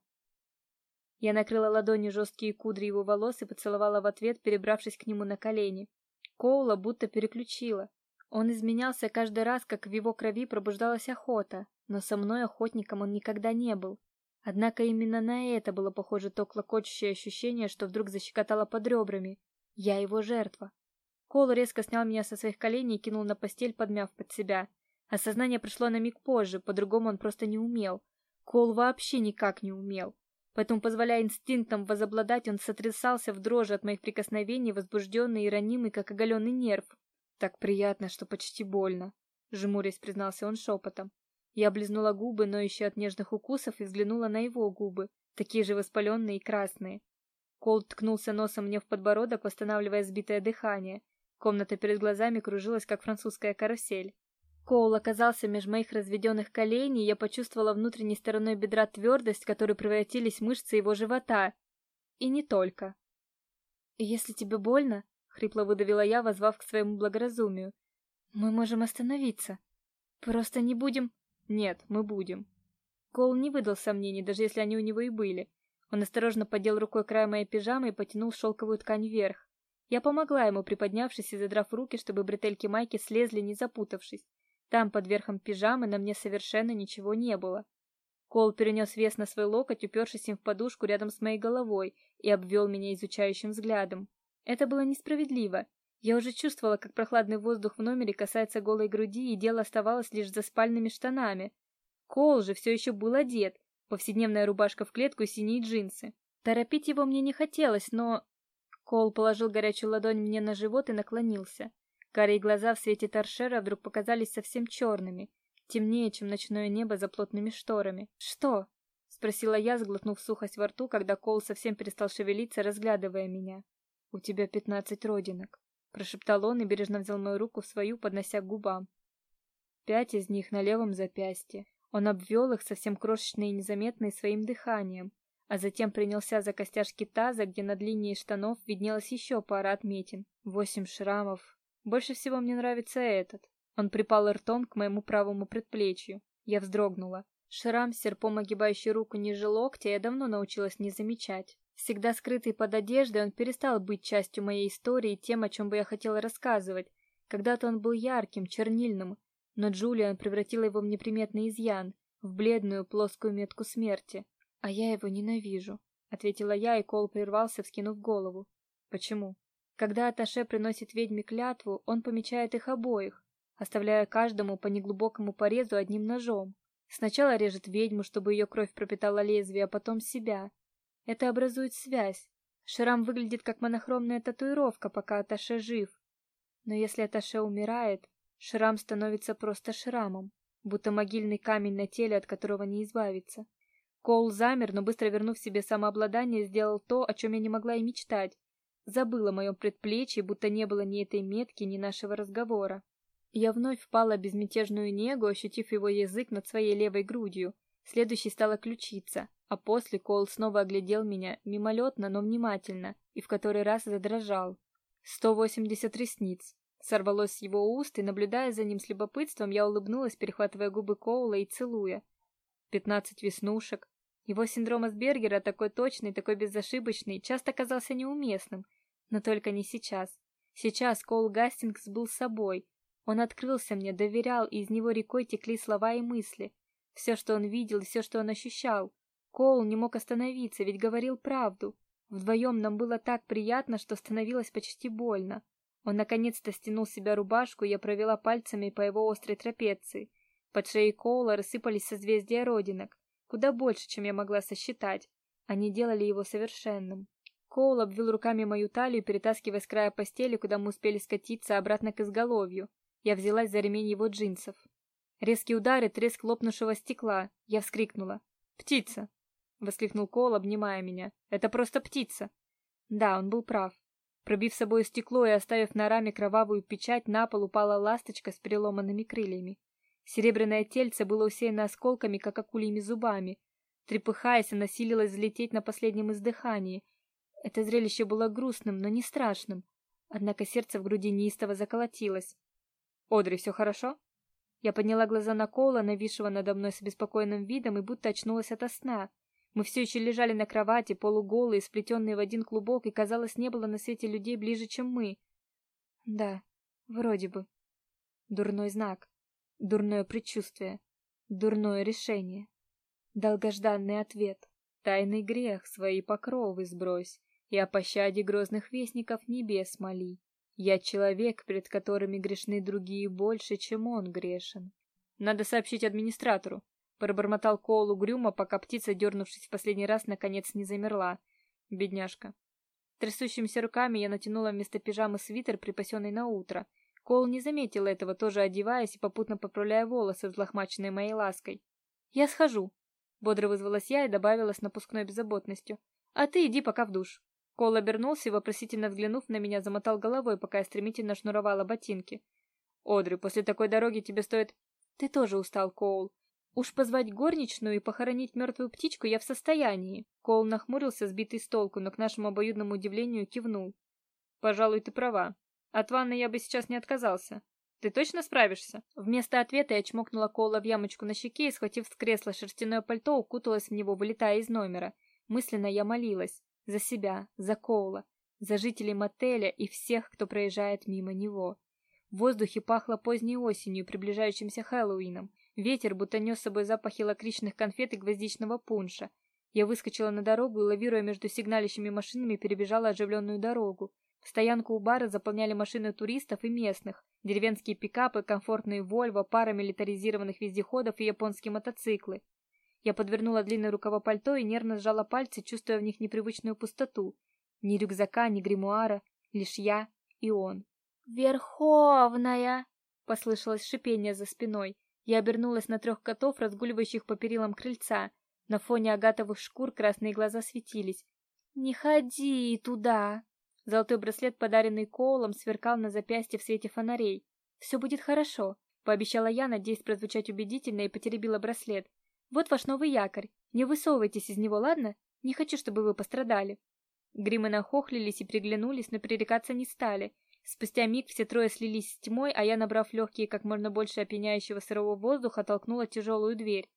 Я накрыла ладонью жесткие кудри его волос и поцеловала в ответ, перебравшись к нему на колени. Коула будто переключила. Он изменялся каждый раз, как в его крови пробуждалась охота, но со мной охотником он никогда не был. Однако именно на это было похоже то клокочущее ощущение, что вдруг защекотало под ребрами. Я его жертва. Кол резко снял меня со своих коленей и кинул на постель, подмяв под себя. Осознание пришло на миг позже, по-другому он просто не умел. Кол вообще никак не умел. Поэтому, позволяя инстинктам возобладать, он сотрясался в дрожи от моих прикосновений, возбужденный и ранимый, как оголенный нерв. Так приятно, что почти больно, жмурясь, признался он шепотом. Я облизнула губы, но еще от нежных укусов, и взглянула на его губы, такие же воспаленные и красные. Кол ткнулся носом мне в подбородок, восстанавливая сбитое дыхание. Комната перед глазами кружилась, как французская карусель. Коул оказался меж моих разведенных коленей, и я почувствовала внутренней стороной бедра твердость, в которой превратились мышцы его живота. И не только. «Если тебе больно, хрипло выдавила я, возвав к своему благоразумию. Мы можем остановиться. Просто не будем. Нет, мы будем. Кол не выдал сомнений, даже если они у него и были. Он осторожно поддел рукой край моей пижамы и потянул шелковую ткань вверх. Я помогла ему, приподнявшись и задрав руки, чтобы бретельки майки слезли, не запутавшись. Там, под верхом пижамы, на мне совершенно ничего не было. Кол перенес вес на свой локоть, упершись им в подушку рядом с моей головой, и обвел меня изучающим взглядом. Это было несправедливо. Я уже чувствовала, как прохладный воздух в номере касается голой груди, и дело оставалось лишь за спальными штанами. Кол же все еще был одет, повседневная рубашка в клетку и синие джинсы. Торопить его мне не хотелось, но Кол положил горячую ладонь мне на живот и наклонился. Карие глаза в свете торшера вдруг показались совсем черными, темнее, чем ночное небо за плотными шторами. "Что?" спросила я, сглотнув сухость во рту, когда Кол совсем перестал шевелиться, разглядывая меня. У тебя пятнадцать родинок, прошептал он и бережно взял мою руку в свою, поднося к губам. Пять из них на левом запястье. Он обвел их совсем крошечные и незаметные своим дыханием, а затем принялся за костяшки таза, где над линией штанов виднелась еще пара отметин. Восемь шрамов. Больше всего мне нравится этот. Он припал ртом к моему правому предплечью. Я вздрогнула. Шрам, серпом огибающий руку ниже локтя, я давно научилась не замечать. Всегда скрытый под одеждой, он перестал быть частью моей истории тем, о чем бы я хотела рассказывать. Когда-то он был ярким, чернильным, но Джулиан превратила его в неприметный изъян, в бледную плоскую метку смерти. А я его ненавижу, ответила я, и Кол прервался, вскинув голову. Почему? Когда Аташе приносит ведьме клятву, он помечает их обоих, оставляя каждому по неглубокому порезу одним ножом. Сначала режет ведьму, чтобы ее кровь пропитала лезвие, а потом себя. Это образует связь. Шрам выглядит как монохромная татуировка, пока Аташе жив. Но если Аташе умирает, шрам становится просто шрамом, будто могильный камень на теле, от которого не избавиться. Коул замер, но быстро вернув себе самообладание, сделал то, о чем я не могла и мечтать. Забыла о моем предплечье, будто не было ни этой метки, ни нашего разговора. Я вновь впала в безмятежную негу, ощутив его язык над своей левой грудью. Следующей стала ключица, А после Коул снова оглядел меня, мимолетно, но внимательно, и в который раз задрожал. Сто восемьдесят ресниц. Сорвалось с его уст, и, наблюдая за ним с любопытством, я улыбнулась, перехватывая губы Коула и целуя. Пятнадцать веснушек. Его синдром Асбергера, такой точный, такой безошибочный, часто казался неуместным, но только не сейчас. Сейчас Коул Гастингс был собой. Он открылся мне, доверял, и из него рекой текли слова и мысли. Все, что он видел, все, что он ощущал. Коул не мог остановиться, ведь говорил правду. Вдвоем нам было так приятно, что становилось почти больно. Он наконец-то стянул с себя рубашку, и я провела пальцами по его острой трапеции. Под шеей Коула рассыпались созвездия родинок, куда больше, чем я могла сосчитать. Они делали его совершенным. Коул обвил руками мою талию, перетаскивая с края постели, куда мы успели скатиться обратно к изголовью. Я взялась за ремень его джинсов. Резкий удар и треск лопнувшего стекла. Я вскрикнула. «Птица!» Воскликнул Кол, обнимая меня. Это просто птица. Да, он был прав. Пробив собой стекло и оставив на раме кровавую печать, на пол упала ласточка с переломанными крыльями. Серебряное тельце было усеяно осколками, как акульими зубами. Трепыхаясь, она силилась взлететь на последнем издыхании. Это зрелище было грустным, но не страшным. Однако сердце в груди неистово заколотилось. «Одри, все хорошо?» Я подняла глаза на Кола, нависшего надо мной с беспокойным видом, и будто очнулась ото сна. Мы все еще лежали на кровати, полуголые, сплетенные в один клубок, и, казалось, не было на свете людей ближе, чем мы. Да, вроде бы. Дурной знак, дурное предчувствие, дурное решение. Долгожданный ответ. Тайный грех свои покровы сбрось, и о пощаде грозных вестников небес моли. Я человек, перед которыми грешны другие больше, чем он грешен. Надо сообщить администратору, Пробормотал Коул угрюмо, пока птица, дернувшись в последний раз, наконец не замерла. Бедняжка. Трясущимися руками я натянула вместо пижамы свитер, припасенный на утро. Коул не заметил этого, тоже одеваясь и попутно поправляя волосы, взлохмаченные моей лаской. «Я схожу», — бодро вызвалась я и добавила с напускной беззаботностью. «А ты иди пока в душ». Коул обернулся и, вопросительно взглянув на меня, замотал головой, пока я стремительно шнуровала ботинки. «Одри, после такой дороги тебе стоит...» «Ты тоже устал, Коул. Уж позвать горничную и похоронить мертвую птичку я в состоянии. Кол нахмурился, сбитый с толку, но к нашему обоюдному удивлению кивнул. Пожалуй, ты права. От ванны я бы сейчас не отказался. Ты точно справишься? Вместо ответа я чмокнула Кола в ямочку на щеке и, схватив с кресла шерстяное пальто, укуталась в него, вылетая из номера. Мысленно я молилась. За себя, за Коула, за жителей мотеля и всех, кто проезжает мимо него. В воздухе пахло поздней осенью, приближающимся Хэллоуином. Ветер будто нес с собой запахи лакричных конфет и гвоздичного пунша. Я выскочила на дорогу и, лавируя между сигналящими машинами, перебежала оживленную дорогу. Стоянку у бара заполняли машины туристов и местных, деревенские пикапы, комфортные Volvo, пара милитаризированных вездеходов и японские мотоциклы. Я подвернула длинное рукава пальто и нервно сжала пальцы, чувствуя в них непривычную пустоту. Ни рюкзака, ни гримуара, лишь я и он. «Верховная!» — послышалось шипение за спиной. Я обернулась на трех котов, разгуливающих по перилам крыльца. На фоне агатовых шкур красные глаза светились. «Не ходи туда!» Золотой браслет, подаренный Коулом, сверкал на запястье в свете фонарей. «Все будет хорошо», — пообещала я, надеясь прозвучать убедительно, и потеребила браслет. «Вот ваш новый якорь. Не высовывайтесь из него, ладно? Не хочу, чтобы вы пострадали». Гримы нахохлились и приглянулись, но пререкаться не стали. Спустя миг все трое слились с тьмой, а я, набрав легкие как можно больше опьяняющего сырого воздуха, толкнула тяжелую дверь.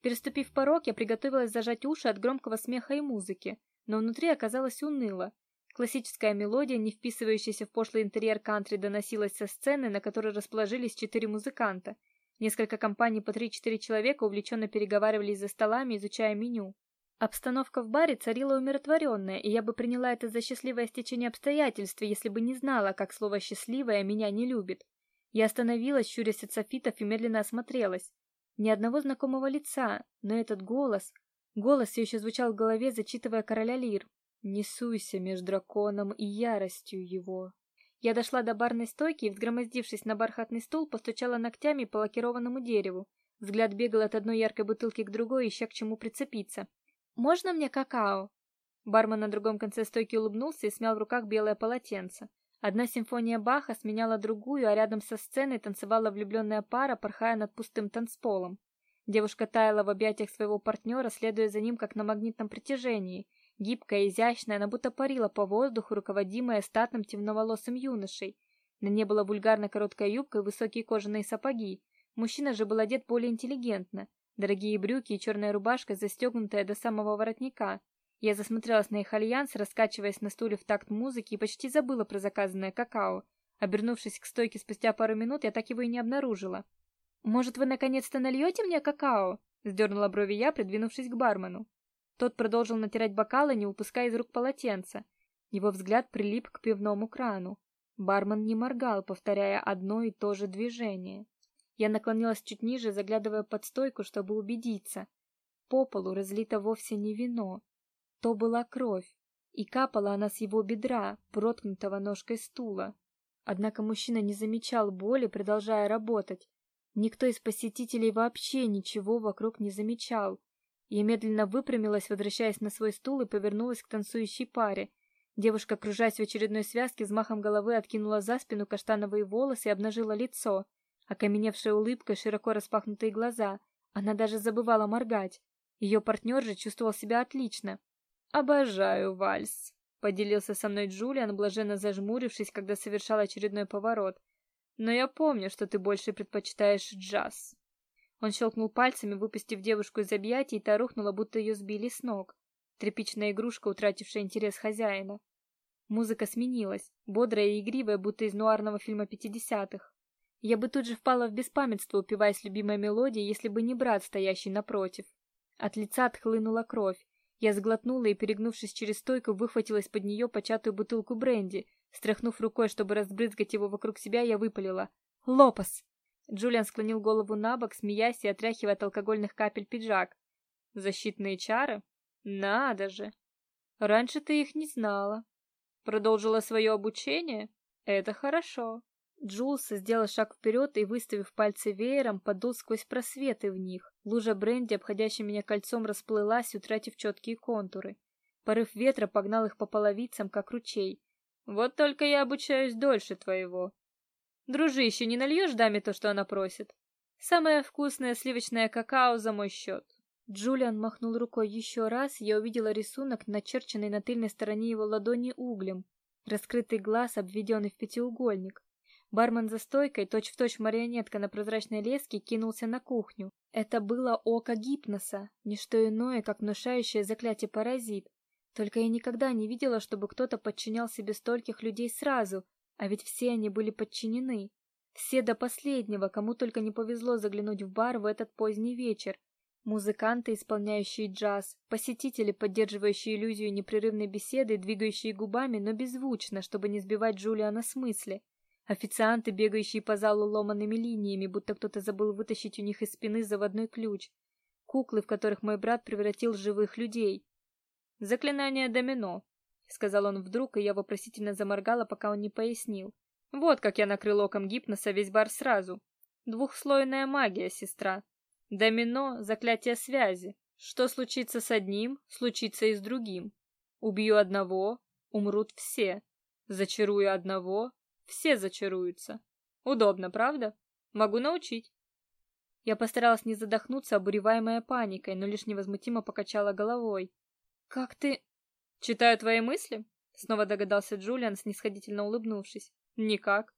Переступив порог, я приготовилась зажать уши от громкого смеха и музыки, но внутри оказалось уныло. Классическая мелодия, не вписывающаяся в пошлый интерьер кантри, доносилась со сцены, на которой расположились четыре музыканта. Несколько компаний по три-четыре человека увлеченно переговаривались за столами, изучая меню. Обстановка в баре царила умиротворенная, и я бы приняла это за счастливое стечение обстоятельств, если бы не знала, как слово «счастливое» меня не любит. Я остановилась, щурясь от софитов, и медленно осмотрелась. Ни одного знакомого лица, но этот голос... Голос все еще звучал в голове, зачитывая короля Лир. «Не суйся между драконом и яростью его». Я дошла до барной стойки и, взгромоздившись на бархатный стул, постучала ногтями по лакированному дереву. Взгляд бегал от одной яркой бутылки к другой, ища к чему прицепиться. Можно мне какао? Бармен на другом конце стойки улыбнулся и смял в руках белое полотенце. Одна симфония Баха сменяла другую, а рядом со сценой танцевала влюбленная пара, порхая над пустым танцполом. Девушка таяла в объятиях своего партнера, следуя за ним как на магнитном притяжении. Гибкая, изящная, она будто парила по воздуху, руководимая статным темноволосым юношей. На ней была вульгарно короткая юбка и высокие кожаные сапоги. Мужчина же был одет более интеллигентно. Дорогие брюки и черная рубашка, застегнутая до самого воротника. Я засмотрелась на их альянс, раскачиваясь на стуле в такт музыки и почти забыла про заказанное какао. Обернувшись к стойке спустя пару минут, я так его и не обнаружила. Может, вы наконец-то нальете мне какао? Сдернула брови я, придвинувшись к бармену. Тот продолжил натирать бокалы, не упуская из рук полотенца. Его взгляд прилип к пивному крану. Бармен не моргал, повторяя одно и то же движение. Я наклонилась чуть ниже, заглядывая под стойку, чтобы убедиться. По полу разлито вовсе не вино, то была кровь, и капала она с его бедра, проткнутого ножкой стула. Однако мужчина не замечал боли, продолжая работать. Никто из посетителей вообще ничего вокруг не замечал. Я медленно выпрямилась, возвращаясь на свой стул и повернулась к танцующей паре. Девушка, кружась в очередной связке, взмахом головы откинула за спину каштановые волосы и обнажила лицо. Окаменевшая улыбка, широко распахнутые глаза. Она даже забывала моргать. Ее партнер же чувствовал себя отлично. Обожаю вальс, поделился со мной Джулиан, блаженно зажмурившись, когда совершал очередной поворот. Но я помню, что ты больше предпочитаешь джаз. Он щелкнул пальцами, выпустив девушку из объятий, и та рухнула, будто ее сбили с ног. Тряпичная игрушка, утратившая интерес хозяина. Музыка сменилась, бодрая и игривая, будто из нуарного фильма пятидесятых. Я бы тут же впала в беспамятство, упиваясь любимой мелодией, если бы не брат, стоящий напротив. От лица отхлынула кровь. Я сглотнула и, перегнувшись через стойку, выхватила из-под нее початую бутылку бренди. Стряхнув рукой, чтобы разбрызгать его вокруг себя, я выпалила: "Лопас!" Джулиан склонил голову набок, смеясь и отряхивая от алкогольных капель пиджак. "Защитные чары? Надо же. Раньше ты их не знала. Продолжила свое обучение? Это хорошо. Джулс сделал шаг вперед и, выставив пальцы веером, подул сквозь просветы в них. Лужа бренди, обходящая меня кольцом, расплылась, утратив четкие контуры. Порыв ветра погнал их по половицам, как ручей. Вот только я обучаюсь дольше твоего. Дружище, не нальешь даме то, что она просит? Самое вкусное сливочное какао за мой счет. Джулиан махнул рукой еще раз, я увидела рисунок, начерченный на тыльной стороне его ладони углем. Раскрытый глаз, обведенный в пятиугольник. Бармен за стойкой, точь-в-точь марионетка на прозрачной леске, кинулся на кухню. Это было око гипноса, не что иное, как внушающее заклятие паразит. Только я никогда не видела, чтобы кто-то подчинял себе стольких людей сразу, а ведь все они были подчинены. Все до последнего, кому только не повезло заглянуть в бар в этот поздний вечер. Музыканты, исполняющие джаз, посетители, поддерживающие иллюзию непрерывной беседы, двигающие губами, но беззвучно, чтобы не сбивать Джулиана с мысли. Официанты, бегающие по залу ломаными линиями, будто кто-то забыл вытащить у них из спины заводной ключ. Куклы, в которых мой брат превратил живых людей. Заклинание домино, сказал он вдруг, и я вопросительно заморгала, пока он не пояснил. Вот как я накрыл оком гипноса весь бар сразу. Двухслойная магия, сестра. Домино заклятие связи. Что случится с одним, случится и с другим. Убью одного, умрут все. Зачарую одного, все зачаруются. Удобно, правда? Могу научить. Я постаралась не задохнуться, обуреваемая паникой, но лишь невозмутимо покачала головой. Как ты читаю твои мысли? Снова догадался Джулиан, снисходительно улыбнувшись. Никак.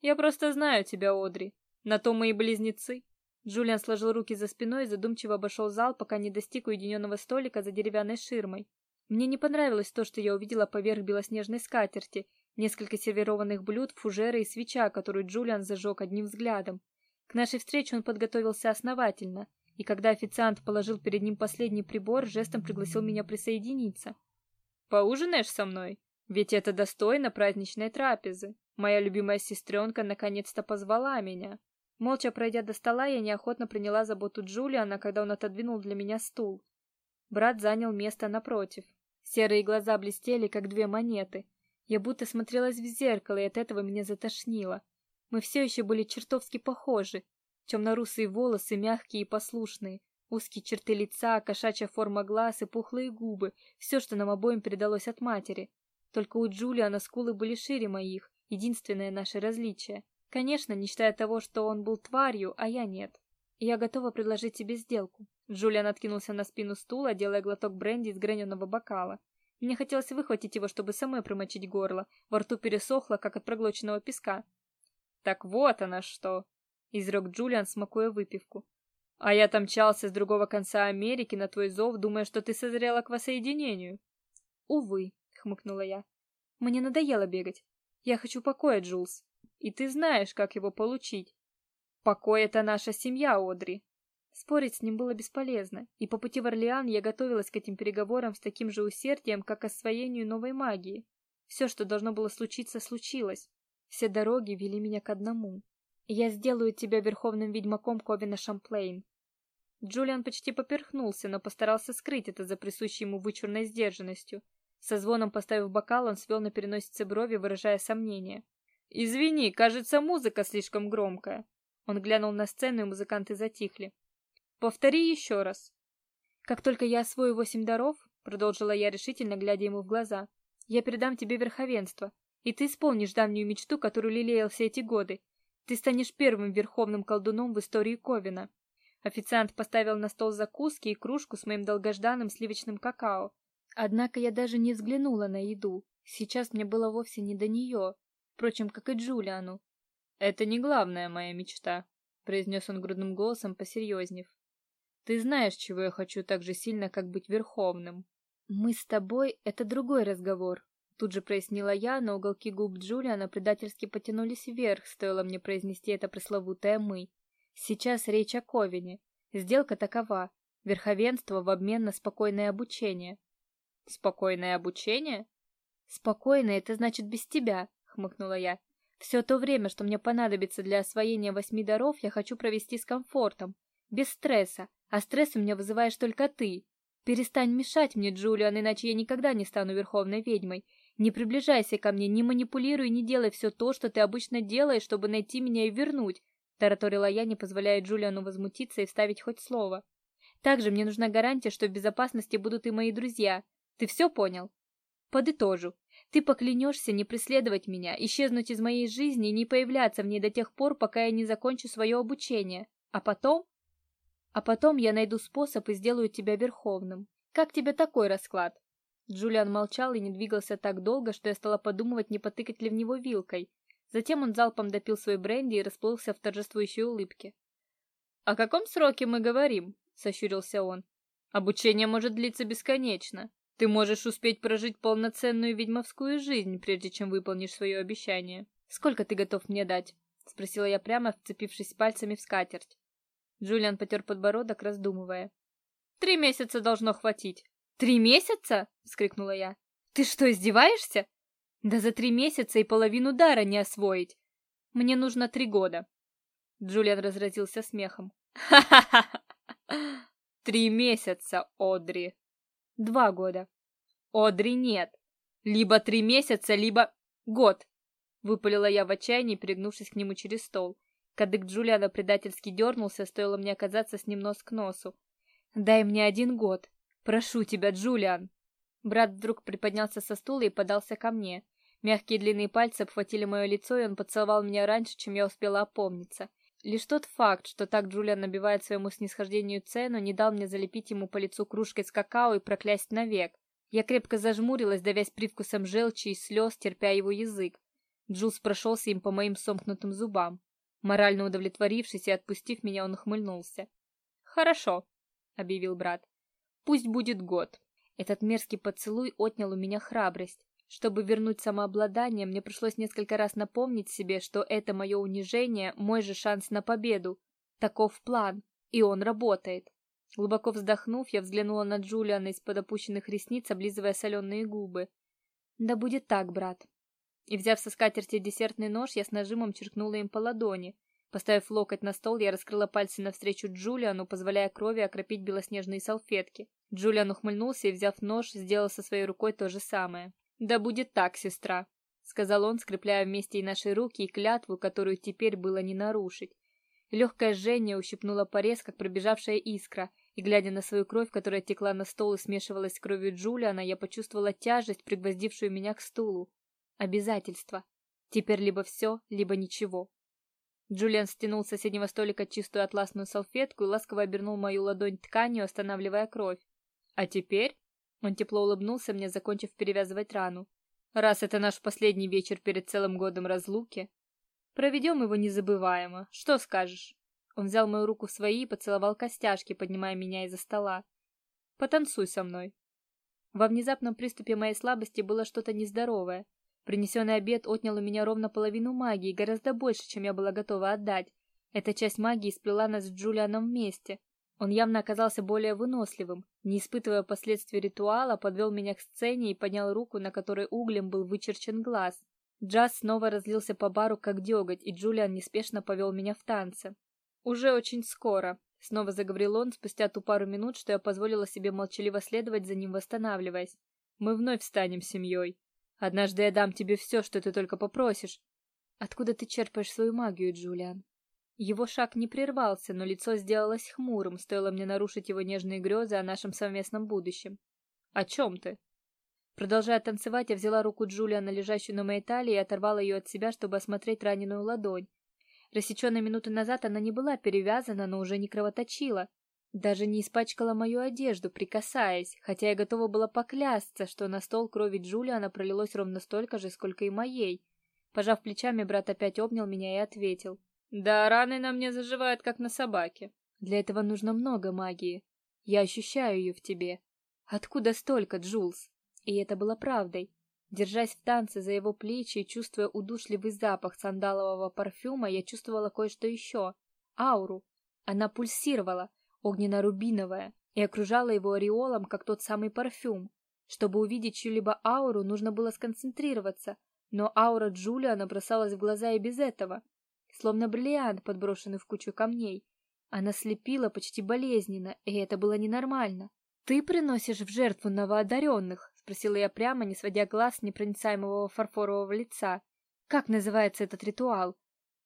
Я просто знаю тебя, Одри. На то мы и близнецы. Джулиан сложил руки за спиной и задумчиво обошел зал, пока не достиг уединенного столика за деревянной ширмой. Мне не понравилось то, что я увидела поверх белоснежной скатерти, несколько сервированных блюд, фужеры и свеча, которую Джулиан зажег одним взглядом. К нашей встрече он подготовился основательно, и когда официант положил перед ним последний прибор, жестом пригласил меня присоединиться. Поужинаешь со мной? Ведь это достойно праздничной трапезы. Моя любимая сестренка наконец-то позвала меня. Молча пройдя до стола, я неохотно приняла заботу Джулиана, когда он отодвинул для меня стул. Брат занял место напротив. Серые глаза блестели, как две монеты, я будто смотрелась в зеркало, и от этого меня затошнило. Мы все еще были чертовски похожи. Темно-русые волосы, мягкие и послушные, узкие черты лица, кошачья форма глаз и пухлые губы все, что нам обоим передалось от матери. Только у Джулиана скулы были шире моих, единственное наше различие. Конечно, не считая того, что он был тварью, а я нет. Я готова предложить тебе сделку. Джулиан откинулся на спину стула, делая глоток бренди из граненого бокала. Мне хотелось выхватить его, чтобы самой промочить горло. Во рту пересохло, как от проглоченного песка. Так вот она что, изрек Джулиан, смакуя выпивку. А я там мчался с другого конца Америки на твой зов, думая, что ты созрела к воссоединению. Увы, хмыкнула я. Мне надоело бегать. Я хочу покоя, Джулс. И ты знаешь, как его получить. Покой это наша семья, Одри. Спорить с ним было бесполезно, и по пути в Орлеан я готовилась к этим переговорам с таким же усердием, как к освоению новой магии. Все, что должно было случиться, случилось. Все дороги вели меня к одному. Я сделаю тебя верховным ведьмаком Ковина Шамплейн. Джулиан почти поперхнулся, но постарался скрыть это за присущей ему вычурной сдержанностью. Со звоном поставив бокал, он свел на переносице брови, выражая сомнение. Извини, кажется, музыка слишком громкая. Он глянул на сцену, и музыканты затихли. Повтори еще раз. Как только я освою восемь даров, продолжила я решительно, глядя ему в глаза, я передам тебе верховенство, и ты исполнишь давнюю мечту, которую лелеял все эти годы. Ты станешь первым верховным колдуном в истории Ковина. Официант поставил на стол закуски и кружку с моим долгожданным сливочным какао. Однако я даже не взглянула на еду. Сейчас мне было вовсе не до нее, впрочем, как и Джулиану. Это не главная моя мечта, произнес он грудным голосом, посерьезнев. Ты знаешь, чего я хочу так же сильно, как быть верховным. Мы с тобой это другой разговор. Тут же прояснила я, но уголки губ Джулиана предательски потянулись вверх, стоило мне произнести это пресловутое мы. Сейчас речь о Ковине. Сделка такова: верховенство в обмен на спокойное обучение. Спокойное обучение? Спокойное это значит без тебя, хмыкнула я. Все то время, что мне понадобится для освоения восьми даров, я хочу провести с комфортом, без стресса, а стресс у меня вызываешь только ты. Перестань мешать мне, Джулиан, иначе я никогда не стану верховной ведьмой. Не приближайся ко мне, не манипулируй, не делай все то, что ты обычно делаешь, чтобы найти меня и вернуть, тараторила я, не позволяя Джулиану возмутиться и вставить хоть слово. Также мне нужна гарантия, что в безопасности будут и мои друзья. Ты все понял? Подытожу. Ты поклянешься не преследовать меня, исчезнуть из моей жизни и не появляться в ней до тех пор, пока я не закончу свое обучение. А потом? А потом я найду способ и сделаю тебя верховным. Как тебе такой расклад? Джулиан молчал и не двигался так долго, что я стала подумывать, не потыкать ли в него вилкой. Затем он залпом допил свой бренди и расплылся в торжествующей улыбке. «О каком сроке мы говорим?» — сощурился он. «Обучение может длиться бесконечно. Ты можешь успеть прожить полноценную ведьмовскую жизнь, прежде чем выполнишь свое обещание. Сколько ты готов мне дать? спросила я прямо, вцепившись пальцами в скатерть. Джулиан потер подбородок, раздумывая. Три месяца должно хватить. Три месяца? вскрикнула я. Ты что, издеваешься? Да за три месяца и половину дара не освоить. Мне нужно три года. Джулиан разразился смехом. Ха-ха-ха! Три месяца, Одри. Два года. Одри нет. Либо три месяца, либо год. Выпалила я в отчаянии, пригнувшись к нему через стол. Кадык Джулиана предательски дернулся, стоило мне оказаться с ним нос к носу. Дай мне один год. Прошу тебя, Джулиан. Брат вдруг приподнялся со стула и подался ко мне. Мягкие длинные пальцы обхватили мое лицо, и он поцеловал меня раньше, чем я успела опомниться. Лишь тот факт, что так Джулиан набивает своему снисхождению цену, не дал мне залепить ему по лицу кружкой с какао и проклясть навек. Я крепко зажмурилась, давясь привкусом желчи и слез, терпя его язык. Джулс прошелся им по моим сомкнутым зубам. Морально удовлетворившись и отпустив меня, он ухмыльнулся. «Хорошо», — объявил брат. «Пусть будет год». Этот мерзкий поцелуй отнял у меня храбрость. Чтобы вернуть самообладание, мне пришлось несколько раз напомнить себе, что это мое унижение мой же шанс на победу. Таков план, и он работает. Глубоко вздохнув, я взглянула на Джулиана из-под опущенных ресниц, облизывая соленые губы. Да будет так, брат. И взяв со скатерти десертный нож, я с нажимом черкнула им по ладони. Поставив локоть на стол, я раскрыла пальцы навстречу Джулиану, позволяя крови окропить белоснежные салфетки. Джулиан ухмыльнулся и, взяв нож, сделал со своей рукой то же самое. Да будет так, сестра, сказал он, скрепляя вместе и наши руки, и клятву, которую теперь было не нарушить. Легкое жжение ущипнуло порез, как пробежавшая искра, и глядя на свою кровь, которая текла на стол и смешивалась с кровью Джулиана, я почувствовала тяжесть, пригвоздившую меня к стулу. Обязательство. Теперь либо все, либо ничего. Джулиан стянул с соседнего столика чистую атласную салфетку и ласково обернул мою ладонь тканью, останавливая кровь. А теперь он тепло улыбнулся мне, закончив перевязывать рану. Раз это наш последний вечер перед целым годом разлуки, проведем его незабываемо. Что скажешь? Он взял мою руку в свои и поцеловал костяшки, поднимая меня из-за стола. Потанцуй со мной. Во внезапном приступе моей слабости было что-то нездоровое. Принесенный обед отнял у меня ровно половину магии, гораздо больше, чем я была готова отдать. Эта часть магии сплела нас с Джулианом вместе. Он явно оказался более выносливым. Не испытывая последствий ритуала, подвел меня к сцене и поднял руку, на которой углем был вычерчен глаз. Джаз снова разлился по бару как деготь, и Джулиан неспешно повел меня в танце. Уже очень скоро, снова заговорил он спустя ту пару минут, что я позволила себе молчаливо следовать за ним, восстанавливаясь. Мы вновь станем семьей. Однажды я дам тебе все, что ты только попросишь. Откуда ты черпаешь свою магию, Джулиан? Его шаг не прервался, но лицо сделалось хмурым, стоило мне нарушить его нежные грезы о нашем совместном будущем. О чем ты? Продолжая танцевать, я взяла руку Джулиана, лежащую на моей талии, и оторвала ее от себя, чтобы осмотреть раненую ладонь. Рассеченная минуту назад она не была перевязана, но уже не кровоточила. Даже не испачкала мою одежду, прикасаясь, хотя я готова была поклясться, что на стол крови Джулиана пролилось ровно столько же, сколько и моей. Пожав плечами, брат опять обнял меня и ответил. «Да, раны на мне заживают, как на собаке. Для этого нужно много магии. Я ощущаю ее в тебе. Откуда столько, Джулс?» И это было правдой. Держась в танце за его плечи и чувствуя удушливый запах сандалового парфюма, я чувствовала кое-что еще. Ауру. Она пульсировала, огненно-рубиновая, и окружала его ореолом, как тот самый парфюм. Чтобы увидеть чью-либо ауру, нужно было сконцентрироваться, но аура Джулиана бросалась в глаза и без этого, словно бриллиант, подброшенный в кучу камней. Она слепила почти болезненно, и это было ненормально. Ты приносишь в жертву новоодаренных, спросила я прямо, не сводя глаз с непроницаемого фарфорового лица. Как называется этот ритуал?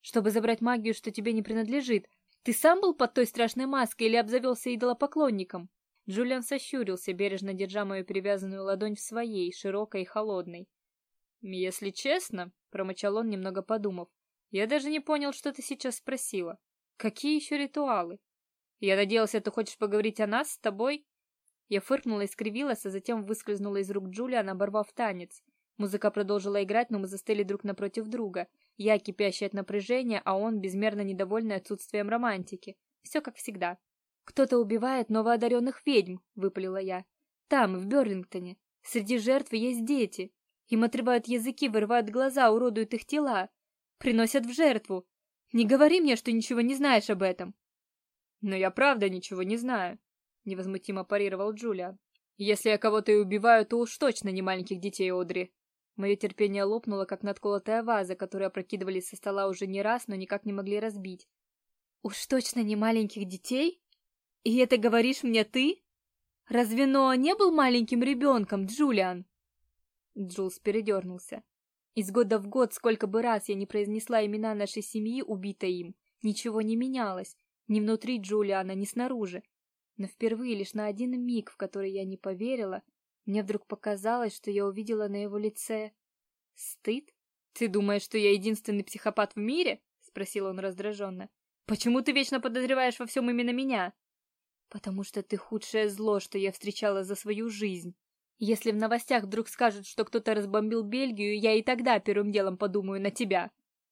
Чтобы забрать магию, что тебе не принадлежит. Ты сам был под той страшной маской или обзавелся идолопоклонником? Джулиан сощурился, бережно держа мою перевязанную ладонь в своей, широкой и холодной. Если честно, промычал он, немного подумав, я даже не понял, что ты сейчас спросила. Какие еще ритуалы? Я надеялся, ты хочешь поговорить о нас с тобой? Я фыркнула и скривилась, а затем выскользнула из рук Джулиана, оборвав танец. Музыка продолжила играть, но мы застыли друг напротив друга. Я кипящая от напряжения, а он безмерно недовольный отсутствием романтики. Все как всегда. Кто-то убивает новоодаренных ведьм, выпалила я. Там, в Берлингтоне. Среди жертв есть дети. Им отрывают языки, вырывают глаза, уродуют их тела, приносят в жертву. Не говори мне, что ничего не знаешь об этом. Но я правда ничего не знаю невозмутимо парировал Джулиан. Если я кого-то и убиваю, то уж точно не маленьких детей, Одри. Мое терпение лопнуло, как надколотая ваза, которую опрокидывали со стола уже не раз, но никак не могли разбить. Уж точно не маленьких детей? И это говоришь мне ты? Разве Ноа не был маленьким ребенком, Джулиан? Джулс передернулся. Из года в год, сколько бы раз я не произнесла имена нашей семьи, убитой им, ничего не менялось, ни внутри Джулиана, ни снаружи. Но впервые лишь на один миг, в который я не поверила, мне вдруг показалось, что я увидела на его лице стыд. Ты думаешь, что я единственный психопат в мире? спросил он раздраженно. Почему ты вечно подозреваешь во всем именно меня? Потому что ты худшее зло, что я встречала за свою жизнь. Если в новостях вдруг скажут, что кто-то разбомбил Бельгию, я и тогда первым делом подумаю на тебя.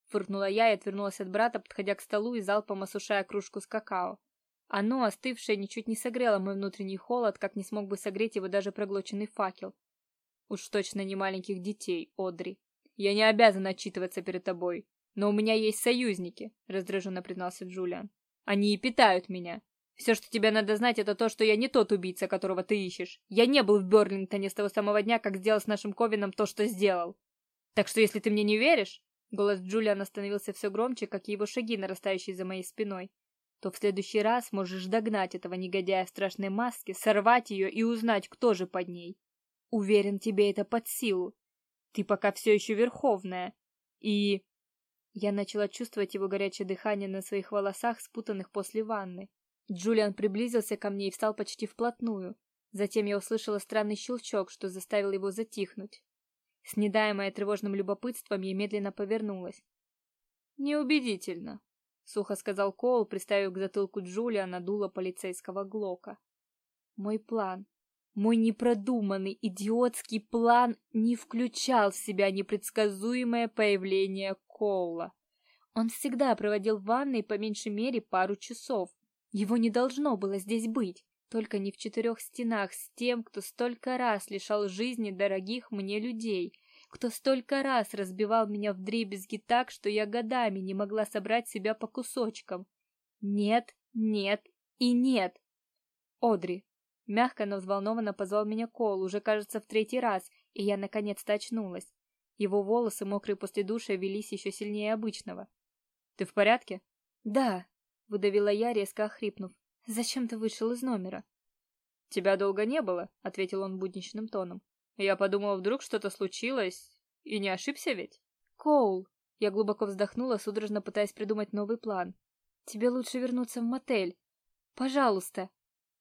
Фыркнула я и отвернулась от брата, подходя к столу и залпом осушая кружку с какао. Оно, остывшее, ничуть не согрело мой внутренний холод, как не смог бы согреть его даже проглоченный факел. Уж точно не маленьких детей, Одри. Я не обязан отчитываться перед тобой, но у меня есть союзники, раздраженно признался Джулиан. Они и питают меня. Все, что тебе надо знать, это то, что я не тот убийца, которого ты ищешь. Я не был в Берлингтоне с того самого дня, как сделал с нашим Ковином то, что сделал. Так что, если ты мне не веришь, голос Джулиана становился все громче, как и его шаги, нарастающие за моей спиной то в следующий раз можешь догнать этого негодяя в страшной маске, сорвать ее и узнать, кто же под ней. Уверен, тебе это под силу. Ты пока все еще верховная. И... Я начала чувствовать его горячее дыхание на своих волосах, спутанных после ванны. Джулиан приблизился ко мне и встал почти вплотную. Затем я услышала странный щелчок, что заставил его затихнуть. Снедаемая тревожным любопытством, я медленно повернулась. Неубедительно, сухо сказал Коул, приставив к затылку Джулиана дуло полицейского глока. Мой план, мой непродуманный идиотский план не включал в себя непредсказуемое появление Коула. Он всегда проводил в ванной по меньшей мере пару часов. Его не должно было здесь быть, только не в четырех стенах с тем, кто столько раз лишал жизни дорогих мне людей, кто столько раз разбивал меня в дребезги так, что я годами не могла собрать себя по кусочкам. Нет, нет и нет. Одри. Мягко, но взволнованно позвал меня Кол, уже, кажется, в третий раз, и я наконец-то очнулась. Его волосы, мокрые после душа, велись еще сильнее обычного. «Ты в порядке?» «Да», — выдавила я, резко охрипнув. «Зачем ты вышел из номера?» «Тебя долго не было», — ответил он будничным тоном. Я подумал, вдруг что-то случилось, и не ошибся ведь? Коул, я глубоко вздохнула, судорожно пытаясь придумать новый план. Тебе лучше вернуться в мотель. Пожалуйста.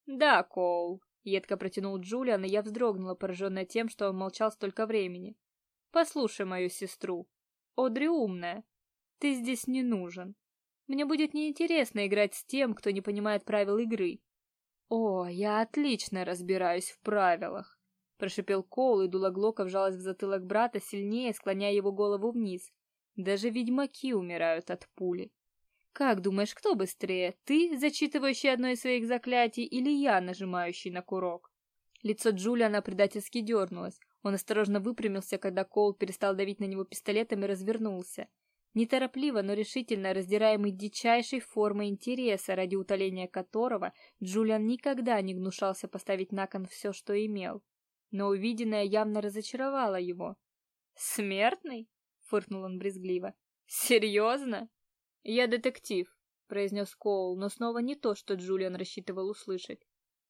Да, Коул, едко протянул Джулиан, и я вздрогнула, пораженная тем, что он молчал столько времени. Послушай мою сестру. Одри умная. Ты здесь не нужен. Мне будет неинтересно играть с тем, кто не понимает правил игры. О, я отлично разбираюсь в правилах прошипел Коул, и дуло Глока вжалась в затылок брата, сильнее склоняя его голову вниз. Даже ведьмаки умирают от пули. Как думаешь, кто быстрее, ты, зачитывающий одно из своих заклятий, или я, нажимающий на курок? Лицо Джулиана предательски дернулось. Он осторожно выпрямился, когда Коул перестал давить на него пистолетом и развернулся. Неторопливо, но решительно раздираемый дичайшей формой интереса, ради утоления которого Джулиан никогда не гнушался поставить на кон все, что имел но увиденное явно разочаровало его. «Смертный?» — фыркнул он брезгливо. «Серьезно?» «Я детектив», — произнес Коул, но снова не то, что Джулиан рассчитывал услышать.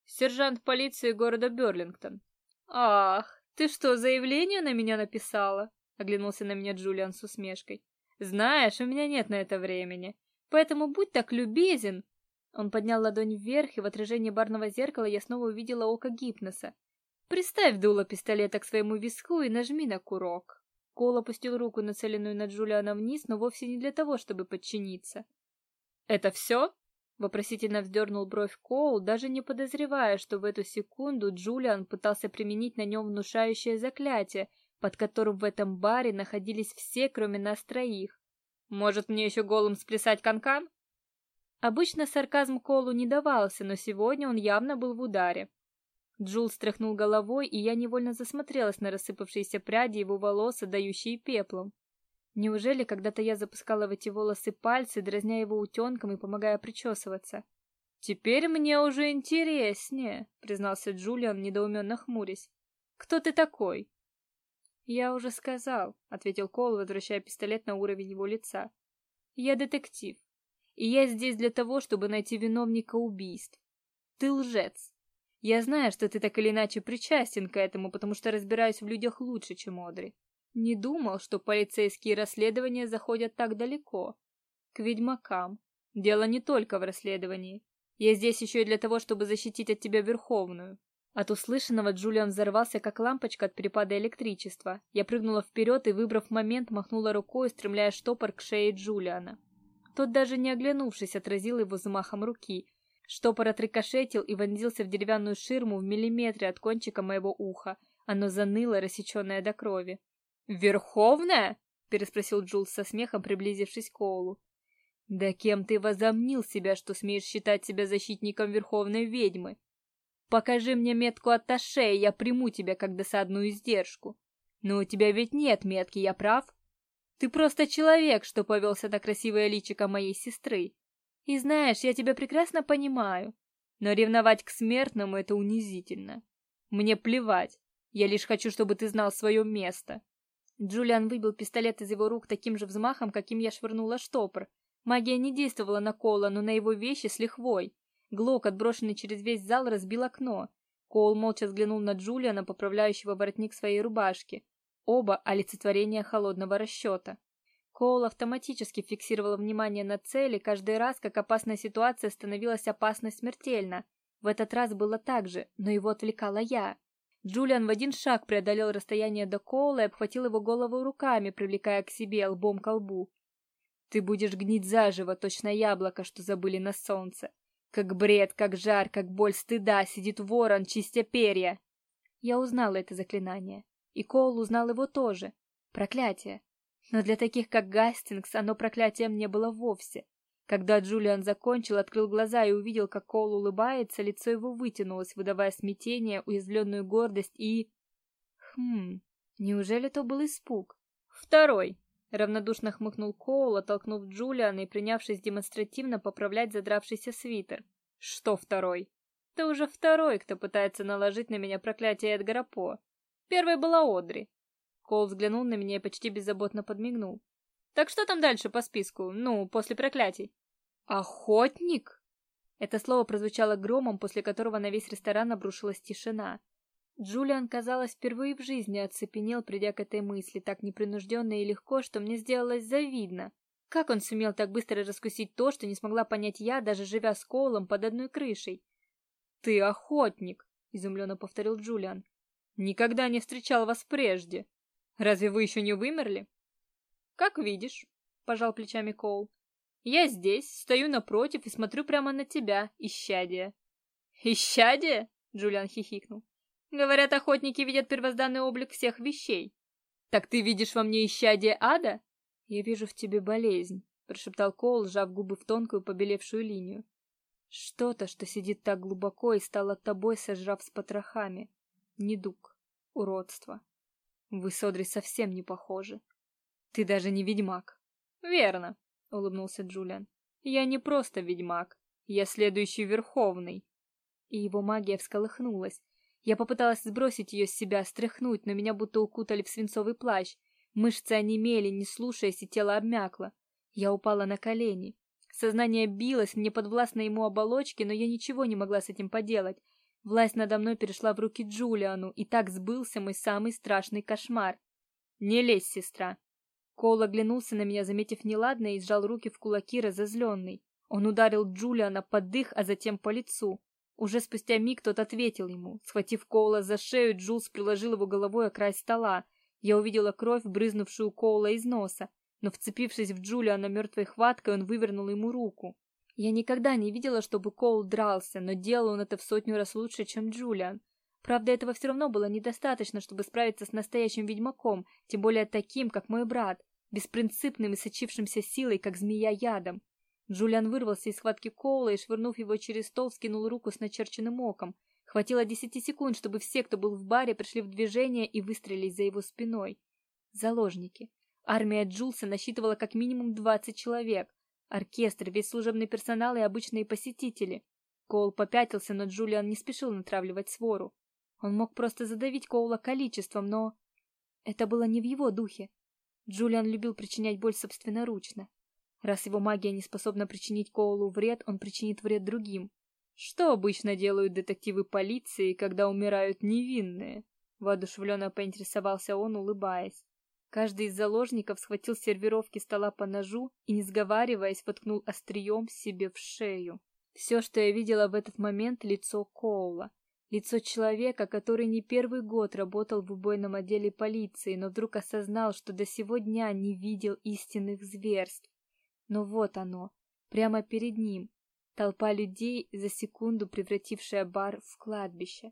«Сержант полиции города Берлингтон». «Ах, ты что, заявление на меня написала?» — оглянулся на меня Джулиан с усмешкой. «Знаешь, у меня нет на это времени, поэтому будь так любезен». Он поднял ладонь вверх, и в отражении барного зеркала я снова увидела око Гипноса. Приставь дуло пистолета к своему виску и нажми на курок. Кол опустил руку, нацеленную на Джулиана вниз, но вовсе не для того, чтобы подчиниться. «Это все?» — вопросительно вздернул бровь Коул, даже не подозревая, что в эту секунду Джулиан пытался применить на нем внушающее заклятие, под которым в этом баре находились все, кроме нас троих. «Может, мне еще голым сплясать канкан?» -кан? Обычно сарказм Колу не давался, но сегодня он явно был в ударе. Джул стряхнул головой, и я невольно засмотрелась на рассыпавшиеся пряди его волос, отдающие пеплом. Неужели когда-то я запускала в эти волосы пальцы, дразня его утенком и помогая причесываться? Теперь мне уже интереснее, признался Джулиан, недоуменно хмурясь. Кто ты такой? Я уже сказал, ответил Кол, возвращая пистолет на уровень его лица. Я детектив, и я здесь для того, чтобы найти виновника убийств. Ты лжец. Я знаю, что ты так или иначе причастен к этому, потому что разбираюсь в людях лучше, чем Одри. Не думал, что полицейские расследования заходят так далеко. К ведьмакам. Дело не только в расследовании. Я здесь еще и для того, чтобы защитить от тебя Верховную. От услышанного Джулиан взорвался, как лампочка от перепада электричества. Я прыгнула вперед и, выбрав момент, махнула рукой, стремляя штопор к шее Джулиана. Тот даже не оглянувшись, отразил его взмахом руки, Штопор отрикошетил и вонзился в деревянную ширму в миллиметре от кончика моего уха. Оно заныло, рассеченное до крови. «Верховная?» — переспросил Джулс со смехом, приблизившись к Коулу. «Да кем ты возомнил себя, что смеешь считать себя защитником Верховной Ведьмы? Покажи мне метку от Таше, я приму тебя как досадную издержку. Но у тебя ведь нет метки, я прав? Ты просто человек, что повелся на красивое личико моей сестры. И знаешь, я тебя прекрасно понимаю, но ревновать к смертному это унизительно. Мне плевать. Я лишь хочу, чтобы ты знал свое место. Джулиан выбил пистолет из его рук таким же взмахом, каким я швырнула штопор. Магия не действовала на Кола, но на его вещи с лихвой. Глок, отброшенный через весь зал, разбил окно. Коул молча взглянул на Джулиана, поправляющего воротник своей рубашки. Оба олицетворения холодного расчета. Коул автоматически фиксировал внимание на цели каждый раз, как опасная ситуация становилась опасной смертельно. В этот раз было так же, но его отвлекала я. Джулиан в один шаг преодолел расстояние до Коула и обхватил его голову руками, привлекая к себе лбом к лбу. Ты будешь гнить заживо, точно яблоко, что забыли на солнце. Как бред, как жар, как боль стыда сидит ворон, чистя перья. Я узнала это заклинание. И Коул узнал его тоже. Проклятие. Но для таких, как Гастингс, оно проклятием не было вовсе. Когда Джулиан закончил, открыл глаза и увидел, как Коул улыбается, лицо его вытянулось, выдавая смятение, уязвленную гордость и... Хм, неужели то был испуг? Второй. Равнодушно хмыкнул Коул, оттолкнув Джулиана и принявшись демонстративно поправлять задравшийся свитер. Что второй? Ты уже второй, кто пытается наложить на меня проклятие Эдгара По. Первой была Одри. Коул взглянул на меня и почти беззаботно подмигнул. Так что там дальше по списку? Ну, после проклятий. Охотник? Это слово прозвучало громом, после которого на весь ресторан обрушилась тишина. Джулиан, казалось, впервые в жизни оцепенел, придя к этой мысли, так непринужденно и легко, что мне сделалось завидно. Как он сумел так быстро раскусить то, что не смогла понять я, даже живя с Коулом под одной крышей? «Ты охотник», — изумленно повторил Джулиан. «Никогда не встречал вас прежде. Разве вы еще не вымерли?» «Как видишь», — пожал плечами Коул. «Я здесь, стою напротив и смотрю прямо на тебя, исчадие». «Исчадие?» — Джулиан хихикнул. «Говорят, охотники видят первозданный облик всех вещей. Так ты видишь во мне исчадие ада?» «Я вижу в тебе болезнь», — прошептал Коул, сжав губы в тонкую побелевшую линию. «Что-то, что сидит так глубоко и стало тобой, сожрав с потрохами. Недуг, уродство. Вы с Одри совсем не похожи. Ты даже не ведьмак. Верно, улыбнулся Джулиан. Я не просто ведьмак, я следующий верховный. И его магия всколыхнулась. Я попыталась сбросить ее с себя, стряхнуть, но меня будто укутали в свинцовый плащ. Мышцы онемели, не слушаясь, и тело обмякло. Я упала на колени. Сознание билось мне подвластно ему оболочке, но я ничего не могла с этим поделать. Власть надо мной перешла в руки Джулиану, и так сбылся мой самый страшный кошмар. Не лезь, сестра, Коул оглянулся на меня, заметив неладное, и сжал руки в кулаки, разозленный. Он ударил Джулиана под дых, а затем по лицу. Уже спустя миг тот ответил ему. Схватив Коула за шею, Джулс приложил его головой о край стола. Я увидела кровь, брызнувшую Коула из носа, но вцепившись в Джулиана мертвой хваткой, он вывернул ему руку. Я никогда не видела, чтобы Коул дрался, но делал он это в сотню раз лучше, чем Джулиан. Правда, этого все равно было недостаточно, чтобы справиться с настоящим ведьмаком, тем более таким, как мой брат, беспринципным и сочившимся силой, как змея ядом. Джулиан вырвался из схватки Коула и, швырнув его через стол, скинул руку с начерченным оком. Хватило десяти секунд, чтобы все, кто был в баре, пришли в движение и выстрелились за его спиной. Заложники. Армия Джулса насчитывала как минимум двадцать человек. Оркестр, весь служебный персонал и обычные посетители. Коул попятился, но Джулиан не спешил натравливать свору. Он мог просто задавить Коула количеством, но... Это было не в его духе. Джулиан любил причинять боль собственноручно. Раз его магия не способна причинить Коулу вред, он причинит вред другим. Что обычно делают детективы полиции, когда умирают невинные? Воодушевленно поинтересовался он, улыбаясь. Каждый из заложников схватил сервировки стола по ножу и, не сговариваясь, воткнул острием себе в шею. Все, что я видела в этот момент, лицо Коула. Лицо человека, который не первый год работал в убойном отделе полиции, но вдруг осознал, что до сего дня не видел истинных зверств. Но вот оно, прямо перед ним. Толпа людей, за секунду превратившая бар в кладбище.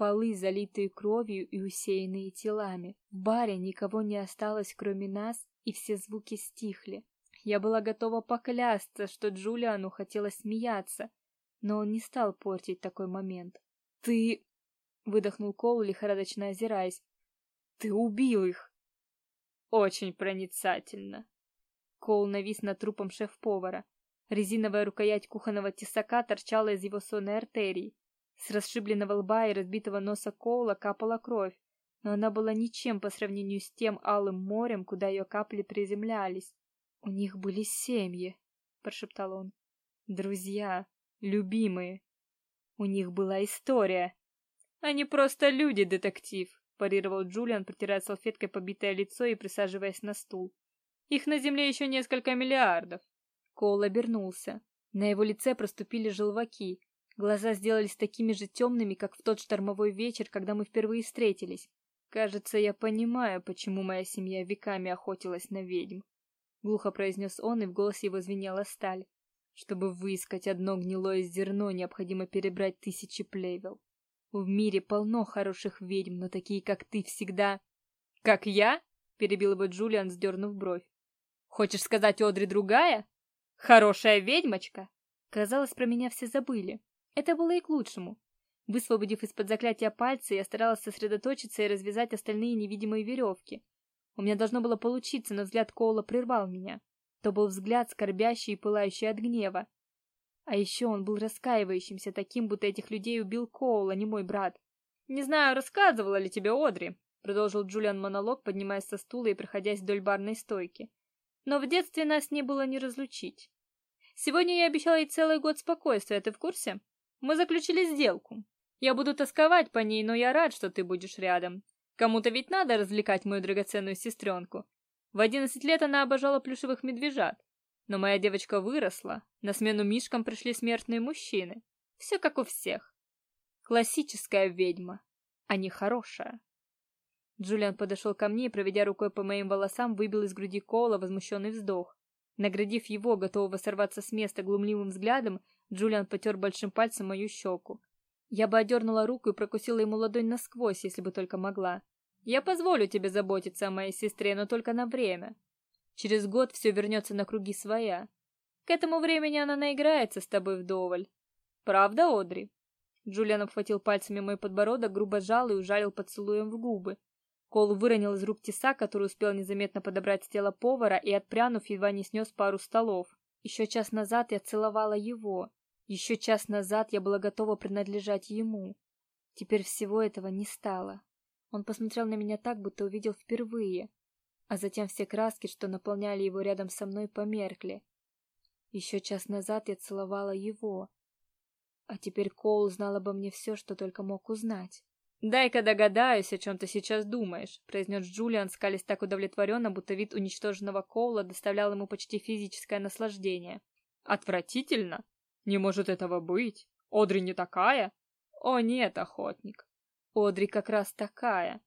Полы, залитые кровью и усеянные телами. В баре никого не осталось, кроме нас, и все звуки стихли. Я была готова поклясться, что Джулиану хотелось смеяться, но он не стал портить такой момент. Ты... Выдохнул Коул, лихорадочно озираясь. Ты убил их. Очень проницательно. Коул навис над трупом шеф-повара. Резиновая рукоять кухонного тесака торчала из его сонной артерии. С расшибленного лба и разбитого носа Коула капала кровь, но она была ничем по сравнению с тем алым морем, куда ее капли приземлялись. У них были семьи, прошептал он. Друзья, любимые. У них была история. Они просто люди, детектив, парировал Джулиан, протирая салфеткой побитое лицо и присаживаясь на стул. Их на земле еще несколько миллиардов. Коул обернулся. На его лице проступили желваки. Глаза сделались такими же темными, как в тот штормовой вечер, когда мы впервые встретились. Кажется, я понимаю, почему моя семья веками охотилась на ведьм. глухо произнес он, и в голосе его звенела сталь. Чтобы выискать одно гнилое зерно, необходимо перебрать тысячи плевел. В мире полно хороших ведьм, но такие, как ты, всегда... Как я? Перебил его Джулиан, сдернув бровь. Хочешь сказать, Одри другая? Хорошая ведьмочка? Казалось, про меня все забыли. Это было и к лучшему. Высвободив из-под заклятия пальцы, я старалась сосредоточиться и развязать остальные невидимые веревки. У меня должно было получиться, но взгляд Коула прервал меня. То был взгляд скорбящий и пылающий от гнева. А еще он был раскаивающимся, таким, будто этих людей убил Коул, а не мой брат. «Не знаю, рассказывала ли тебе Одри», — продолжил Джулиан монолог, поднимаясь со стула и проходясь вдоль барной стойки. «Но в детстве нас не было не разлучить. Сегодня я обещала ей целый год спокойствия, ты в курсе? Мы заключили сделку. Я буду тосковать по ней, но я рад, что ты будешь рядом. Кому-то ведь надо развлекать мою драгоценную сестренку. В одиннадцать лет она обожала плюшевых медвежат. Но моя девочка выросла, на смену мишкам пришли смертные мужчины. Все как у всех. Классическая ведьма, а не хорошая. Джулиан подошел ко мне и, проведя рукой по моим волосам, выбил из груди Кола возмущенный вздох. Наградив его, готового сорваться с места глумливым взглядом, Джулиан потер большим пальцем мою щеку. Я бы одернула руку и прокусила ему ладонь насквозь, если бы только могла. Я позволю тебе заботиться о моей сестре, но только на время. Через год все вернется на круги своя. К этому времени она наиграется с тобой вдоволь. Правда, Одри? Джулиан обхватил пальцами мой подбородок, грубо сжал и ужалил поцелуем в губы. Кол выронил из рук теса, который успел незаметно подобрать с тела повара, и, отпрянув, едва не снес пару столов. Еще час назад я целовала его. Еще час назад я была готова принадлежать ему. Теперь всего этого не стало. Он посмотрел на меня так, будто увидел впервые, а затем все краски, что наполняли его рядом со мной, померкли. Еще час назад я целовала его, а теперь Коул знал обо мне все, что только мог узнать. «Дай-ка догадаюсь, о чем ты сейчас думаешь», — произнес Джулиан, скалясь так удовлетворенно, будто вид уничтоженного Коула доставлял ему почти физическое наслаждение. «Отвратительно? Не может этого быть. Одри не такая?» «О нет, охотник. Одри как раз такая.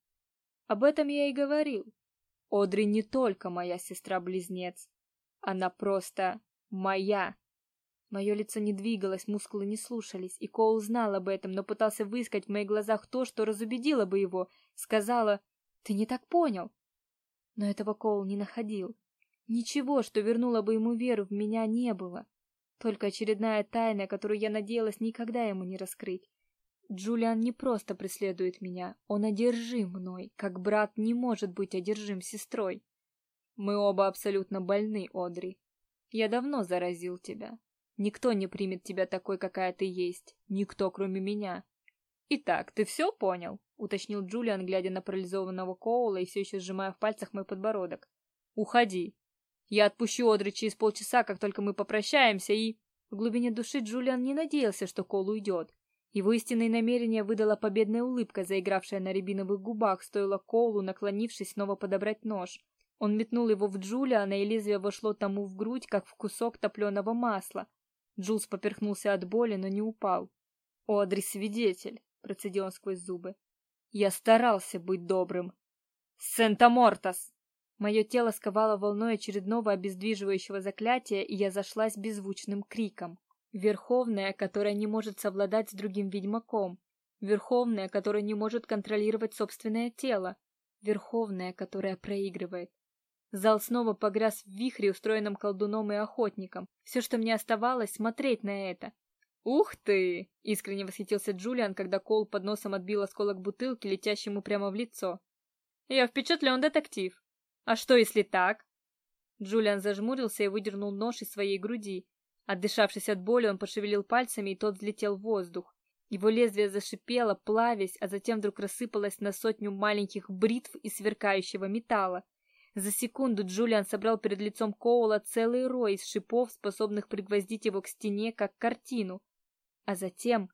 Об этом я и говорил. Одри не только моя сестра-близнец. Она просто моя. Мое лицо не двигалось, мускулы не слушались, и Коул знал об этом, но пытался выискать в моих глазах то, что разубедило бы его. Сказала, ты не так понял. Но этого Коул не находил. Ничего, что вернуло бы ему веру в меня, не было. Только очередная тайна, которую я надеялась никогда ему не раскрыть. Джулиан не просто преследует меня, он одержим мной, как брат не может быть одержим сестрой. Мы оба абсолютно больны, Одри. Я давно заразил тебя. Никто не примет тебя такой, какая ты есть. Никто, кроме меня. Итак, ты все понял? уточнил Джулиан, глядя на парализованного Коула и все еще сжимая в пальцах мой подбородок. Уходи. Я отпущу Одри через полчаса, как только мы попрощаемся, и в глубине души Джулиан не надеялся, что Коул уйдет. Его истинные намерения выдала победная улыбка, заигравшая на рябиновых губах, стоило Коулу, наклонившись, снова подобрать нож. Он метнул его в Джулиана, и лезвие вошло тому в грудь, как в кусок топленого масла. Джулс поперхнулся от боли, но не упал. «О, Адри свидетель!» — процедил он сквозь зубы. «Я старался быть добрым!» «Сента-Мортас!» Мое тело сковало волной очередного обездвиживающего заклятия, и я зашлась беззвучным криком. Верховная, которая не может совладать с другим ведьмаком. Верховная, которая не может контролировать собственное тело. Верховная, которая проигрывает. Зал снова погряз в вихре, устроенном колдуном и охотником. Все, что мне оставалось, смотреть на это. «Ух ты!» — искренне восхитился Джулиан, когда Кол под носом отбил осколок бутылки, летящему прямо в лицо. «Я впечатлен, детектив. А что, если так?» Джулиан зажмурился и выдернул нож из своей груди. Отдышавшись от боли, он пошевелил пальцами, и тот взлетел в воздух. Его лезвие зашипело, плавясь, а затем вдруг рассыпалось на сотню маленьких бритв из сверкающего металла. За секунду Джулиан собрал перед лицом Коула целый рой из шипов, способных пригвоздить его к стене, как картину. А затем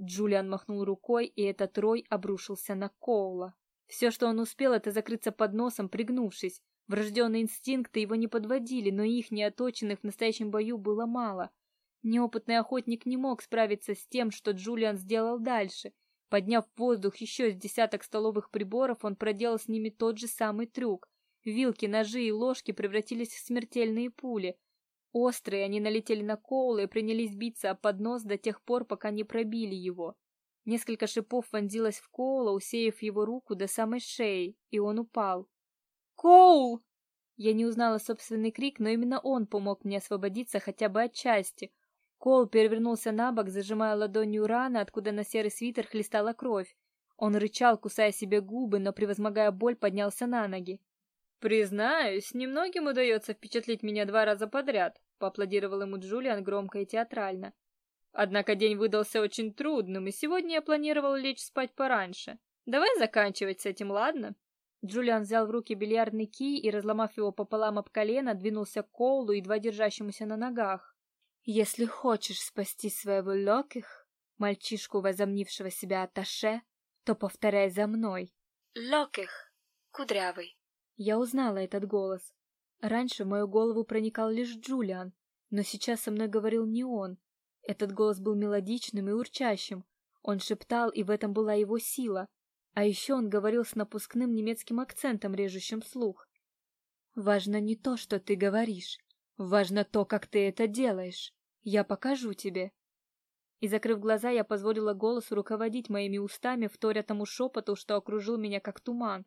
Джулиан махнул рукой, и этот рой обрушился на Коула. Все, что он успел, это закрыться под носом, пригнувшись. Врожденные инстинкты его не подводили, но их, неоточенных в настоящем бою, было мало. Неопытный охотник не мог справиться с тем, что Джулиан сделал дальше. Подняв в воздух еще с десяток столовых приборов, он проделал с ними тот же самый трюк. Вилки, ножи и ложки превратились в смертельные пули. Острые они налетели на Коула и принялись биться об поднос до тех пор, пока не пробили его. Несколько шипов вонзилось в Коула, усеяв его руку до самой шеи, и он упал. «Коул!» Я не узнала собственный крик, но именно он помог мне освободиться хотя бы отчасти. Коул перевернулся на бок, зажимая ладонью раны, откуда на серый свитер хлестала кровь. Он рычал, кусая себе губы, но, превозмогая боль, поднялся на ноги. «Признаюсь, немногим удается впечатлить меня два раза подряд», — поаплодировал ему Джулиан громко и театрально. «Однако день выдался очень трудным, и сегодня я планировал лечь спать пораньше. Давай заканчивать с этим, ладно?» Джулиан взял в руки бильярдный кий и, разломав его пополам об колено, двинулся к Коулу, едва держащемуся на ногах. «Если хочешь спасти своего Локих, мальчишку, возомнившего себя Аташе, то повторяй за мной. Локих, кудрявый». Я узнала этот голос. Раньше в мою голову проникал лишь Джулиан, но сейчас со мной говорил не он. Этот голос был мелодичным и урчащим. Он шептал, и в этом была его сила. А еще он говорил с напускным немецким акцентом, режущим слух. Важно не то, что ты говоришь. Важно то, как ты это делаешь. Я покажу тебе. И закрыв глаза, я позволила голосу руководить моими устами, вторя тому шепоту, что окружил меня как туман.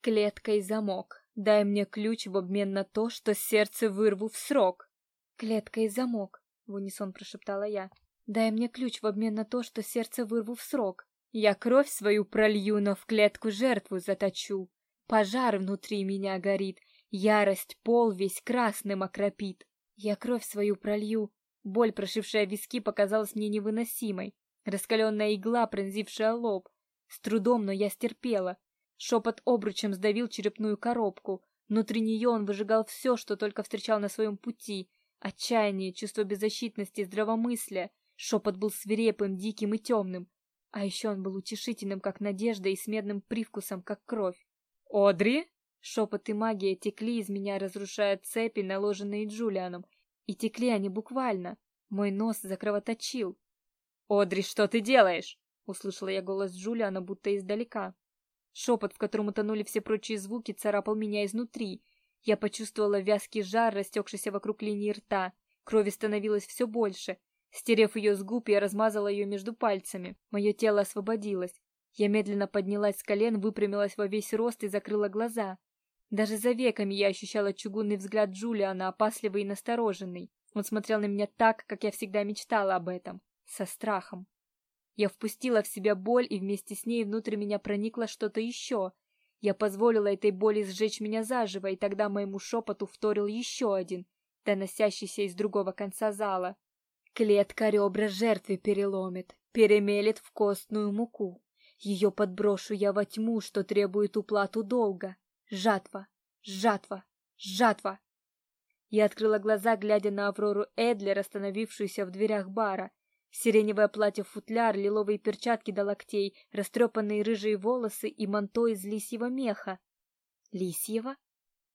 Клетка и замок. Дай мне ключ в обмен на то, что сердце вырву в срок. Клетка и замок, в унисон прошептала я. Дай мне ключ в обмен на то, что сердце вырву в срок. Я кровь свою пролью, но в клетку жертву заточу. Пожар внутри меня горит, ярость пол весь красным окропит. Я кровь свою пролью. Боль, прошившая виски, показалась мне невыносимой. Раскаленная игла, пронзившая лоб. С трудом, но я стерпела. Шепот обручем сдавил черепную коробку. Внутри нее он выжигал все, что только встречал на своем пути. Отчаяние, чувство беззащитности, здравомыслие. Шепот был свирепым, диким и темным. А еще он был утешительным, как надежда, и с медным привкусом, как кровь. «Одри?» Шепот и магия текли из меня, разрушая цепи, наложенные Джулианом. И текли они буквально. Мой нос закровоточил. «Одри, что ты делаешь?» Услышала я голос Джулиана, будто издалека. Шепот, в котором утонули все прочие звуки, царапал меня изнутри. Я почувствовала вязкий жар, растекшийся вокруг линии рта. Крови становилось все больше. Стерев ее с губ, я размазала ее между пальцами. Мое тело освободилось. Я медленно поднялась с колен, выпрямилась во весь рост и закрыла глаза. Даже за веками я ощущала чугунный взгляд Джулиана, опасливый и настороженный. Он смотрел на меня так, как я всегда мечтала об этом, со страхом. Я впустила в себя боль, и вместе с ней внутрь меня проникло что-то еще. Я позволила этой боли сжечь меня заживо, и тогда моему шепоту вторил еще один, доносящийся из другого конца зала. Клетка ребра жертвы переломит, перемелет в костную муку. Ее подброшу я во тьму, что требует уплату долга. Жатва, жатва, жатва. Я открыла глаза, глядя на Аврору Эдлер, остановившуюся в дверях бара. Сиреневое платье-футляр, лиловые перчатки до локтей, растрепанные рыжие волосы и манто из лисьего меха. Лисьего?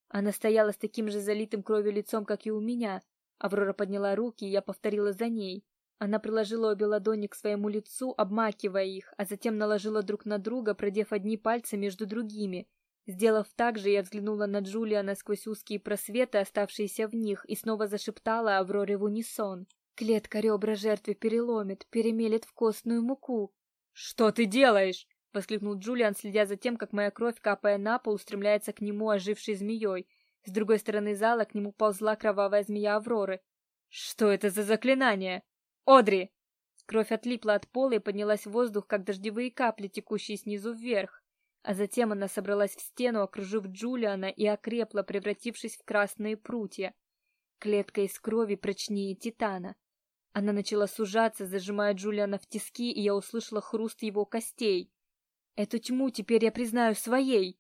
Она стояла с таким же залитым кровью лицом, как и у меня, Аврора подняла руки, и я повторила за ней. Она приложила обе ладони к своему лицу, обмакивая их, а затем наложила друг на друга, продев одни пальцы между другими. Сделав так же, я взглянула на Джулиана сквозь узкие просветы, оставшиеся в них, и снова зашептала Авроре в унисон. Клетка ребра жертвы переломит, перемелет в костную муку. «Что ты делаешь?» — воскликнул Джулиан, следя за тем, как моя кровь, капая на пол, устремляется к нему ожившей змеей. С другой стороны зала к нему ползла кровавая змея Авроры. Что это за заклинание? Одри! Кровь отлипла от пола и поднялась в воздух, как дождевые капли, текущие снизу вверх. А затем она собралась в стену, окружив Джулиана, и окрепла, превратившись в красные прутья. Клетка из крови прочнее титана. Она начала сужаться, зажимая Джулиана в тиски, и я услышала хруст его костей. Эту тьму теперь я признаю своей.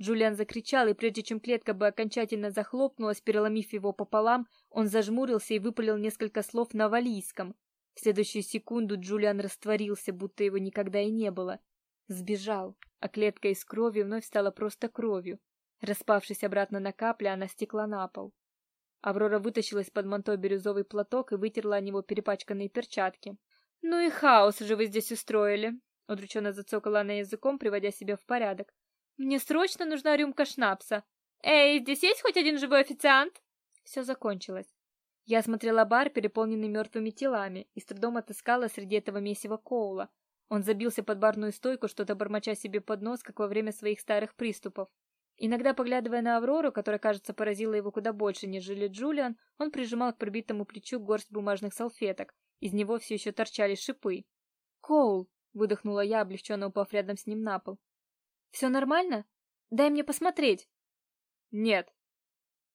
Джулиан закричал, и прежде чем клетка бы окончательно захлопнулась, переломив его пополам, он зажмурился и выпалил несколько слов на валийском. В следующую секунду Джулиан растворился, будто его никогда и не было. Сбежал, а клетка из крови вновь стала просто кровью. Распавшись обратно на капли, она стекла на пол. Аврора вытащила из-под манто бирюзовый платок и вытерла о него перепачканные перчатки. «Ну и хаос же вы здесь устроили!» Удрученно зацокала она языком, приводя себя в порядок. Мне срочно нужна рюмка шнапса. Эй, здесь есть хоть один живой официант? Все закончилось. Я осмотрела бар, переполненный мертвыми телами, и с трудом отыскала среди этого месива Коула. Он забился под барную стойку, что-то бормоча себе под нос, как во время своих старых приступов. Иногда, поглядывая на Аврору, которая, кажется, поразила его куда больше, нежели Джулиан, он прижимал к пробитому плечу горсть бумажных салфеток. Из него все еще торчали шипы. «Коул!» — выдохнула я, облегченно упав рядом с ним на пол. «Все нормально? Дай мне посмотреть!» «Нет!»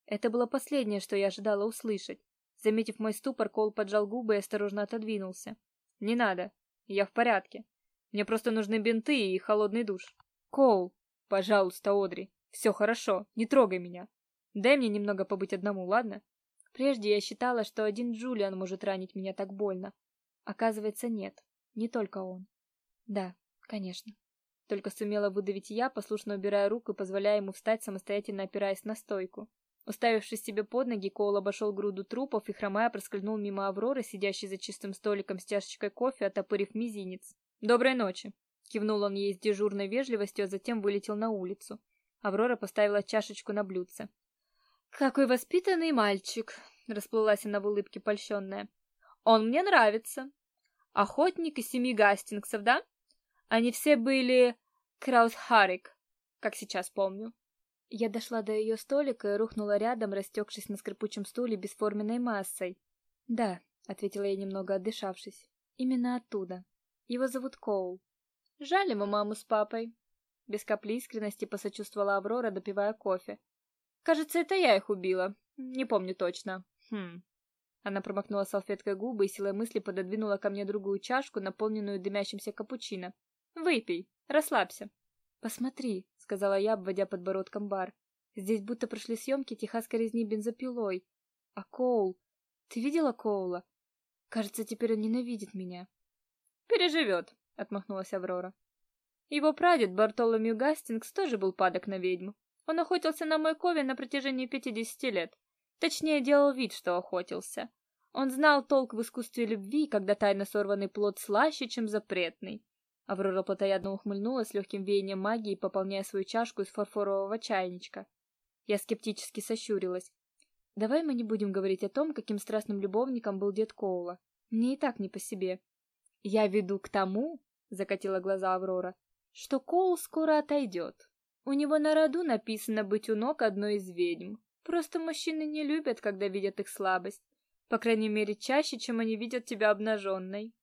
Это было последнее, что я ожидала услышать. Заметив мой ступор, Кол поджал губы и осторожно отодвинулся. Не надо. Я в порядке. Мне просто нужны бинты и холодный душ. Кол, пожалуйста, Одри. Все хорошо. Не трогай меня. Дай мне немного побыть одному, ладно? Прежде я считала, что один Джулиан может ранить меня так больно. Оказывается, нет. Не только он. Да, конечно. Только сумела выдавить я, послушно убирая руку и позволяя ему встать, самостоятельно опираясь на стойку. Уставившись себе под ноги, Коул обошел груду трупов и, хромая, проскользнул мимо Авроры, сидящей за чистым столиком с чашечкой кофе, отопырив мизинец. «Доброй ночи!» Кивнул он ей с дежурной вежливостью, а затем вылетел на улицу. Аврора поставила чашечку на блюдце. «Какой воспитанный мальчик!» — расплылась она в улыбке польщенная. «Он мне нравится. Охотник из семи Гастингсов, да? Они все были Краусхарик, как сейчас помню. Я дошла до ее столика и рухнула рядом, растекшись на скрипучем стуле бесформенной массой. "Да", ответила я, немного отдышавшись. "Именно оттуда. Его зовут Коул. Жаль ему маму с папой". Без капли искренности посочувствовала Аврора, допивая кофе. "Кажется, это я их убила. Не помню точно. Хм". Она промокнула салфеткой губы и силой мысли пододвинула ко мне другую чашку, наполненную дымящимся капучино. "Выпей, расслабься". Посмотри, сказала я, обводя подбородком бар. Здесь будто прошли съемки техасской резни бензопилой. А Коул? Ты видела Коула? Кажется, теперь он ненавидит меня. Переживет, отмахнулась Аврора. Его прадед Бартоломью Гастингс тоже был падок на ведьму. Он охотился на мой ковен на протяжении пятидесяти лет. Точнее, делал вид, что охотился. Он знал толк в искусстве любви, когда тайно сорванный плод слаще, чем запретный. Аврора плотоядно ухмыльнулась легким веянием магии, пополняя свою чашку из фарфорового чайничка. Я скептически сощурилась. Давай мы не будем говорить о том, каким страстным любовником был дед Коула. Мне и так не по себе. Я веду к тому, закатила глаза Аврора, что Коул скоро отойдет. У него на роду написано быть у ног одной из ведьм. Просто мужчины не любят, когда видят их слабость. По крайней мере, чаще, чем они видят тебя обнаженной.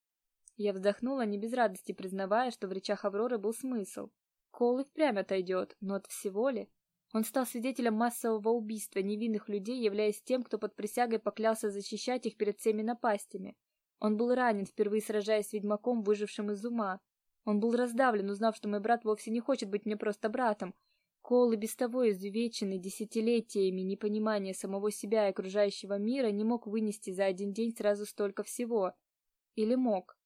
Я вздохнула не без радости, признавая, что в речах Авроры был смысл. Кол и впрямь отойдет, но от всего ли? Он стал свидетелем массового убийства невинных людей, являясь тем, кто под присягой поклялся защищать их перед всеми напастями. Он был ранен, впервые сражаясь с ведьмаком, выжившим из ума. Он был раздавлен, узнав, что мой брат вовсе не хочет быть мне просто братом. Кол и без того изувеченный десятилетиями непонимания самого себя и окружающего мира не мог вынести за один день сразу столько всего. Или мог?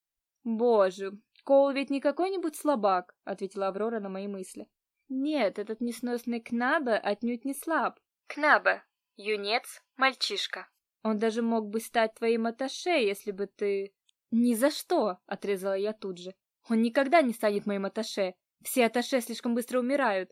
Боже, Коул ведь не какой-нибудь слабак, ответила Аврора на мои мысли. Нет, этот несносный Кнабе отнюдь не слаб. Кнабе, юнец, мальчишка. Он даже мог бы стать твоим атташе, если бы ты Ни за что, отрезала я тут же. Он никогда не станет моим атташе. Все атташе слишком быстро умирают.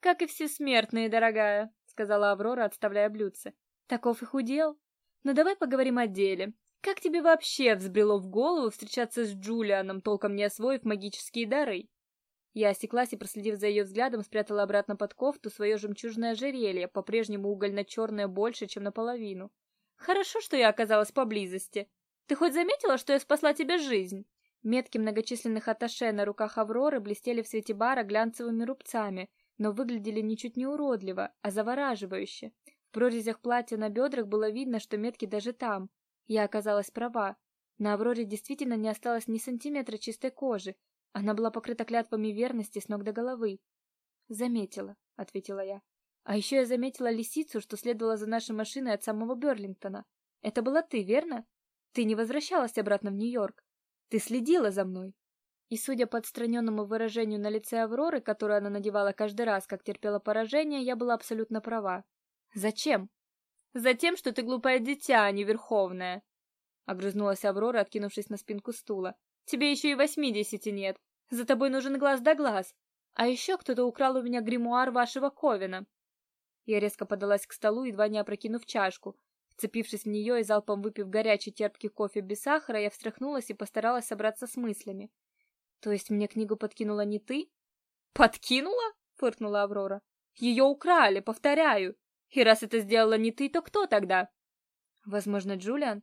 Как и все смертные, дорогая, сказала Аврора, отставляя блюдце. Таков их удел. Но давай поговорим о деле. Как тебе вообще взбрело в голову встречаться с Джулианом, толком не освоив магические дары? Я осеклась и, проследив за ее взглядом, спрятала обратно под кофту свое жемчужное ожерелье, по-прежнему угольно-черное больше, чем наполовину. Хорошо, что я оказалась поблизости. Ты хоть заметила, что я спасла тебе жизнь? Метки многочисленных аташе на руках Авроры блестели в свете бара глянцевыми рубцами, но выглядели ничуть не уродливо, а завораживающе. В прорезях платья на бедрах было видно, что метки даже там, я оказалась права. На Авроре действительно не осталось ни сантиметра чистой кожи. Она была покрыта клятвами верности с ног до головы. Заметила, ответила я. А еще я заметила лисицу, что следовала за нашей машиной от самого Берлингтона. Это была ты, верно? Ты не возвращалась обратно в Нью-Йорк. Ты следила за мной. И судя по отстраненному выражению на лице Авроры, которое она надевала каждый раз, как терпела поражение, я была абсолютно права. Зачем? Затем, что ты глупое дитя, а не верховная. Огрызнулась Аврора, откинувшись на спинку стула. Тебе еще и восьмидесяти нет. За тобой нужен глаз да глаз. А еще кто-то украл у меня гримуар вашего Ковина. Я резко подалась к столу, едва не опрокинув чашку. Вцепившись в нее и залпом выпив горячий терпкий кофе без сахара, я встряхнулась и постаралась собраться с мыслями. То есть мне книгу подкинула не ты? Подкинула? фыркнула Аврора. Ее украли, повторяю. И раз это сделала не ты, то кто тогда? Возможно, Джулиан.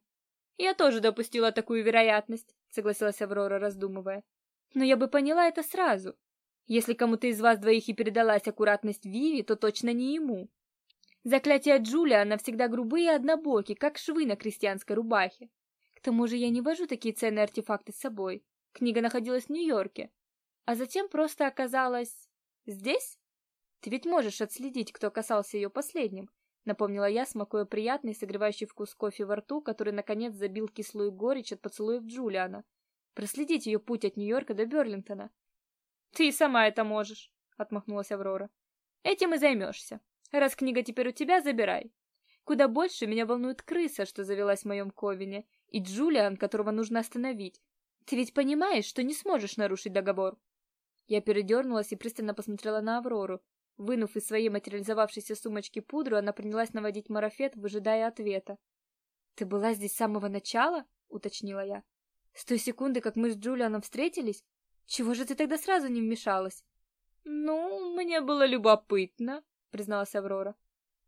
Я тоже допустила такую вероятность, согласилась Аврора, раздумывая. Но я бы поняла это сразу. Если кому-то из вас двоих и передалась аккуратность Виви, то точно не ему. Заклятия Джулиана всегда грубые и однобоки, как швы на крестьянской рубахе. К тому же я не вожу такие ценные артефакты с собой. Книга находилась в Нью-Йорке, а затем просто оказалась здесь. Ты ведь можешь отследить, кто касался ее последним, напомнила я, смакуя приятный, согревающий вкус кофе во рту, который наконец забил кислую горечь от поцелуев Джулиана. Проследить ее путь от Нью-Йорка до Берлингтона. Ты сама это можешь, отмахнулась Аврора. Этим и займешься. Раз книга теперь у тебя, забирай. Куда больше меня волнует крыса, что завелась в моем ковине, и Джулиан, которого нужно остановить. Ты ведь понимаешь, что не сможешь нарушить договор. Я передернулась и пристально посмотрела на Аврору. Вынув из своей материализовавшейся сумочки пудру, она принялась наводить марафет, выжидая ответа. Ты была здесь с самого начала? уточнила я. С той секунды, как мы с Джулианом встретились? Чего же ты тогда сразу не вмешалась? Ну, мне было любопытно, призналась Аврора.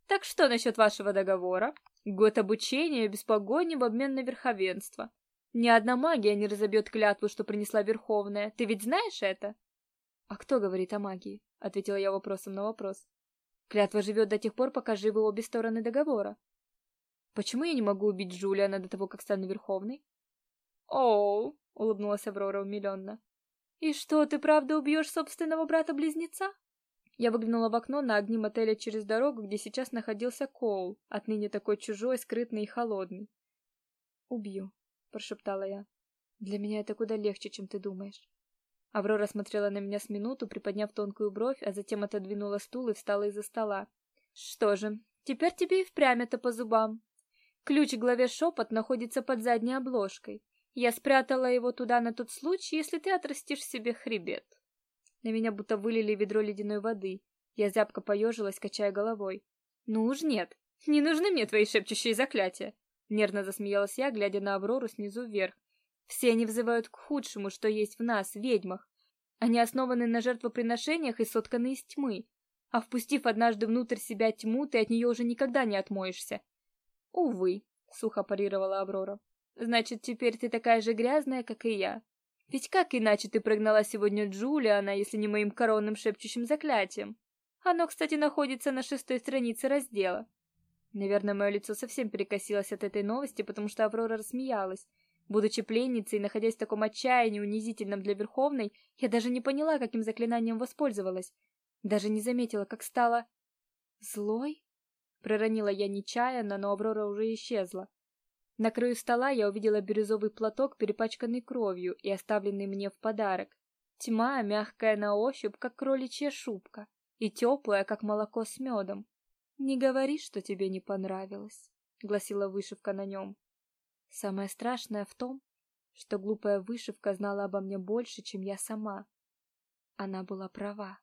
Так что насчет вашего договора? Год обучения без погони в обмен на верховенство. Ни одна магия не разобьет клятву, что принесла Верховная. Ты ведь знаешь это? А кто говорит о магии? ответила я вопросом на вопрос. Клятва живет до тех пор, пока живы обе стороны договора. Почему я не могу убить Джулиана до того, как стану Верховной? О, улыбнулась Аврора умиленно. И что, ты правда убьешь собственного брата-близнеца? Я выглянула в окно на огни мотеля через дорогу, где сейчас находился Коул, отныне такой чужой, скрытный и холодный. Убью, прошептала я. Для меня это куда легче, чем ты думаешь. Аврора смотрела на меня с минуту, приподняв тонкую бровь, а затем отодвинула стул и встала из-за стола. Что же, теперь тебе и впрямь это по зубам. Ключ к главе шепот находится под задней обложкой. Я спрятала его туда на тот случай, если ты отрастишь себе хребет. На меня будто вылили ведро ледяной воды. Я зябко поежилась, качая головой. Ну уж нет. Не нужны мне твои шепчущие заклятия. Нервно засмеялась я, глядя на Аврору снизу вверх. Все они взывают к худшему, что есть в нас, ведьмах. Они основаны на жертвоприношениях и сотканы из тьмы. А впустив однажды внутрь себя тьму, ты от нее уже никогда не отмоешься. Увы, сухо парировала Аврора. Значит, теперь ты такая же грязная, как и я. Ведь как иначе ты прогнала сегодня Джулиана, если не моим коронным шепчущим заклятием? Оно, кстати, находится на шестой странице раздела. Наверное, мое лицо совсем перекосилось от этой новости, потому что Аврора рассмеялась. Будучи пленницей находясь в таком отчаянии, унизительном для Верховной, я даже не поняла, каким заклинанием воспользовалась. Даже не заметила, как стала... Злой? Проронила я нечаянно, но Аврора уже исчезла. На краю стола я увидела бирюзовый платок, перепачканный кровью и оставленный мне в подарок. Тьма, мягкая на ощупь, как кроличья шубка, и теплая, как молоко с медом. Не говори, что тебе не понравилось, гласила вышивка на нем. Самое страшное в том, что глупая вышивка знала обо мне больше, чем я сама. Она была права.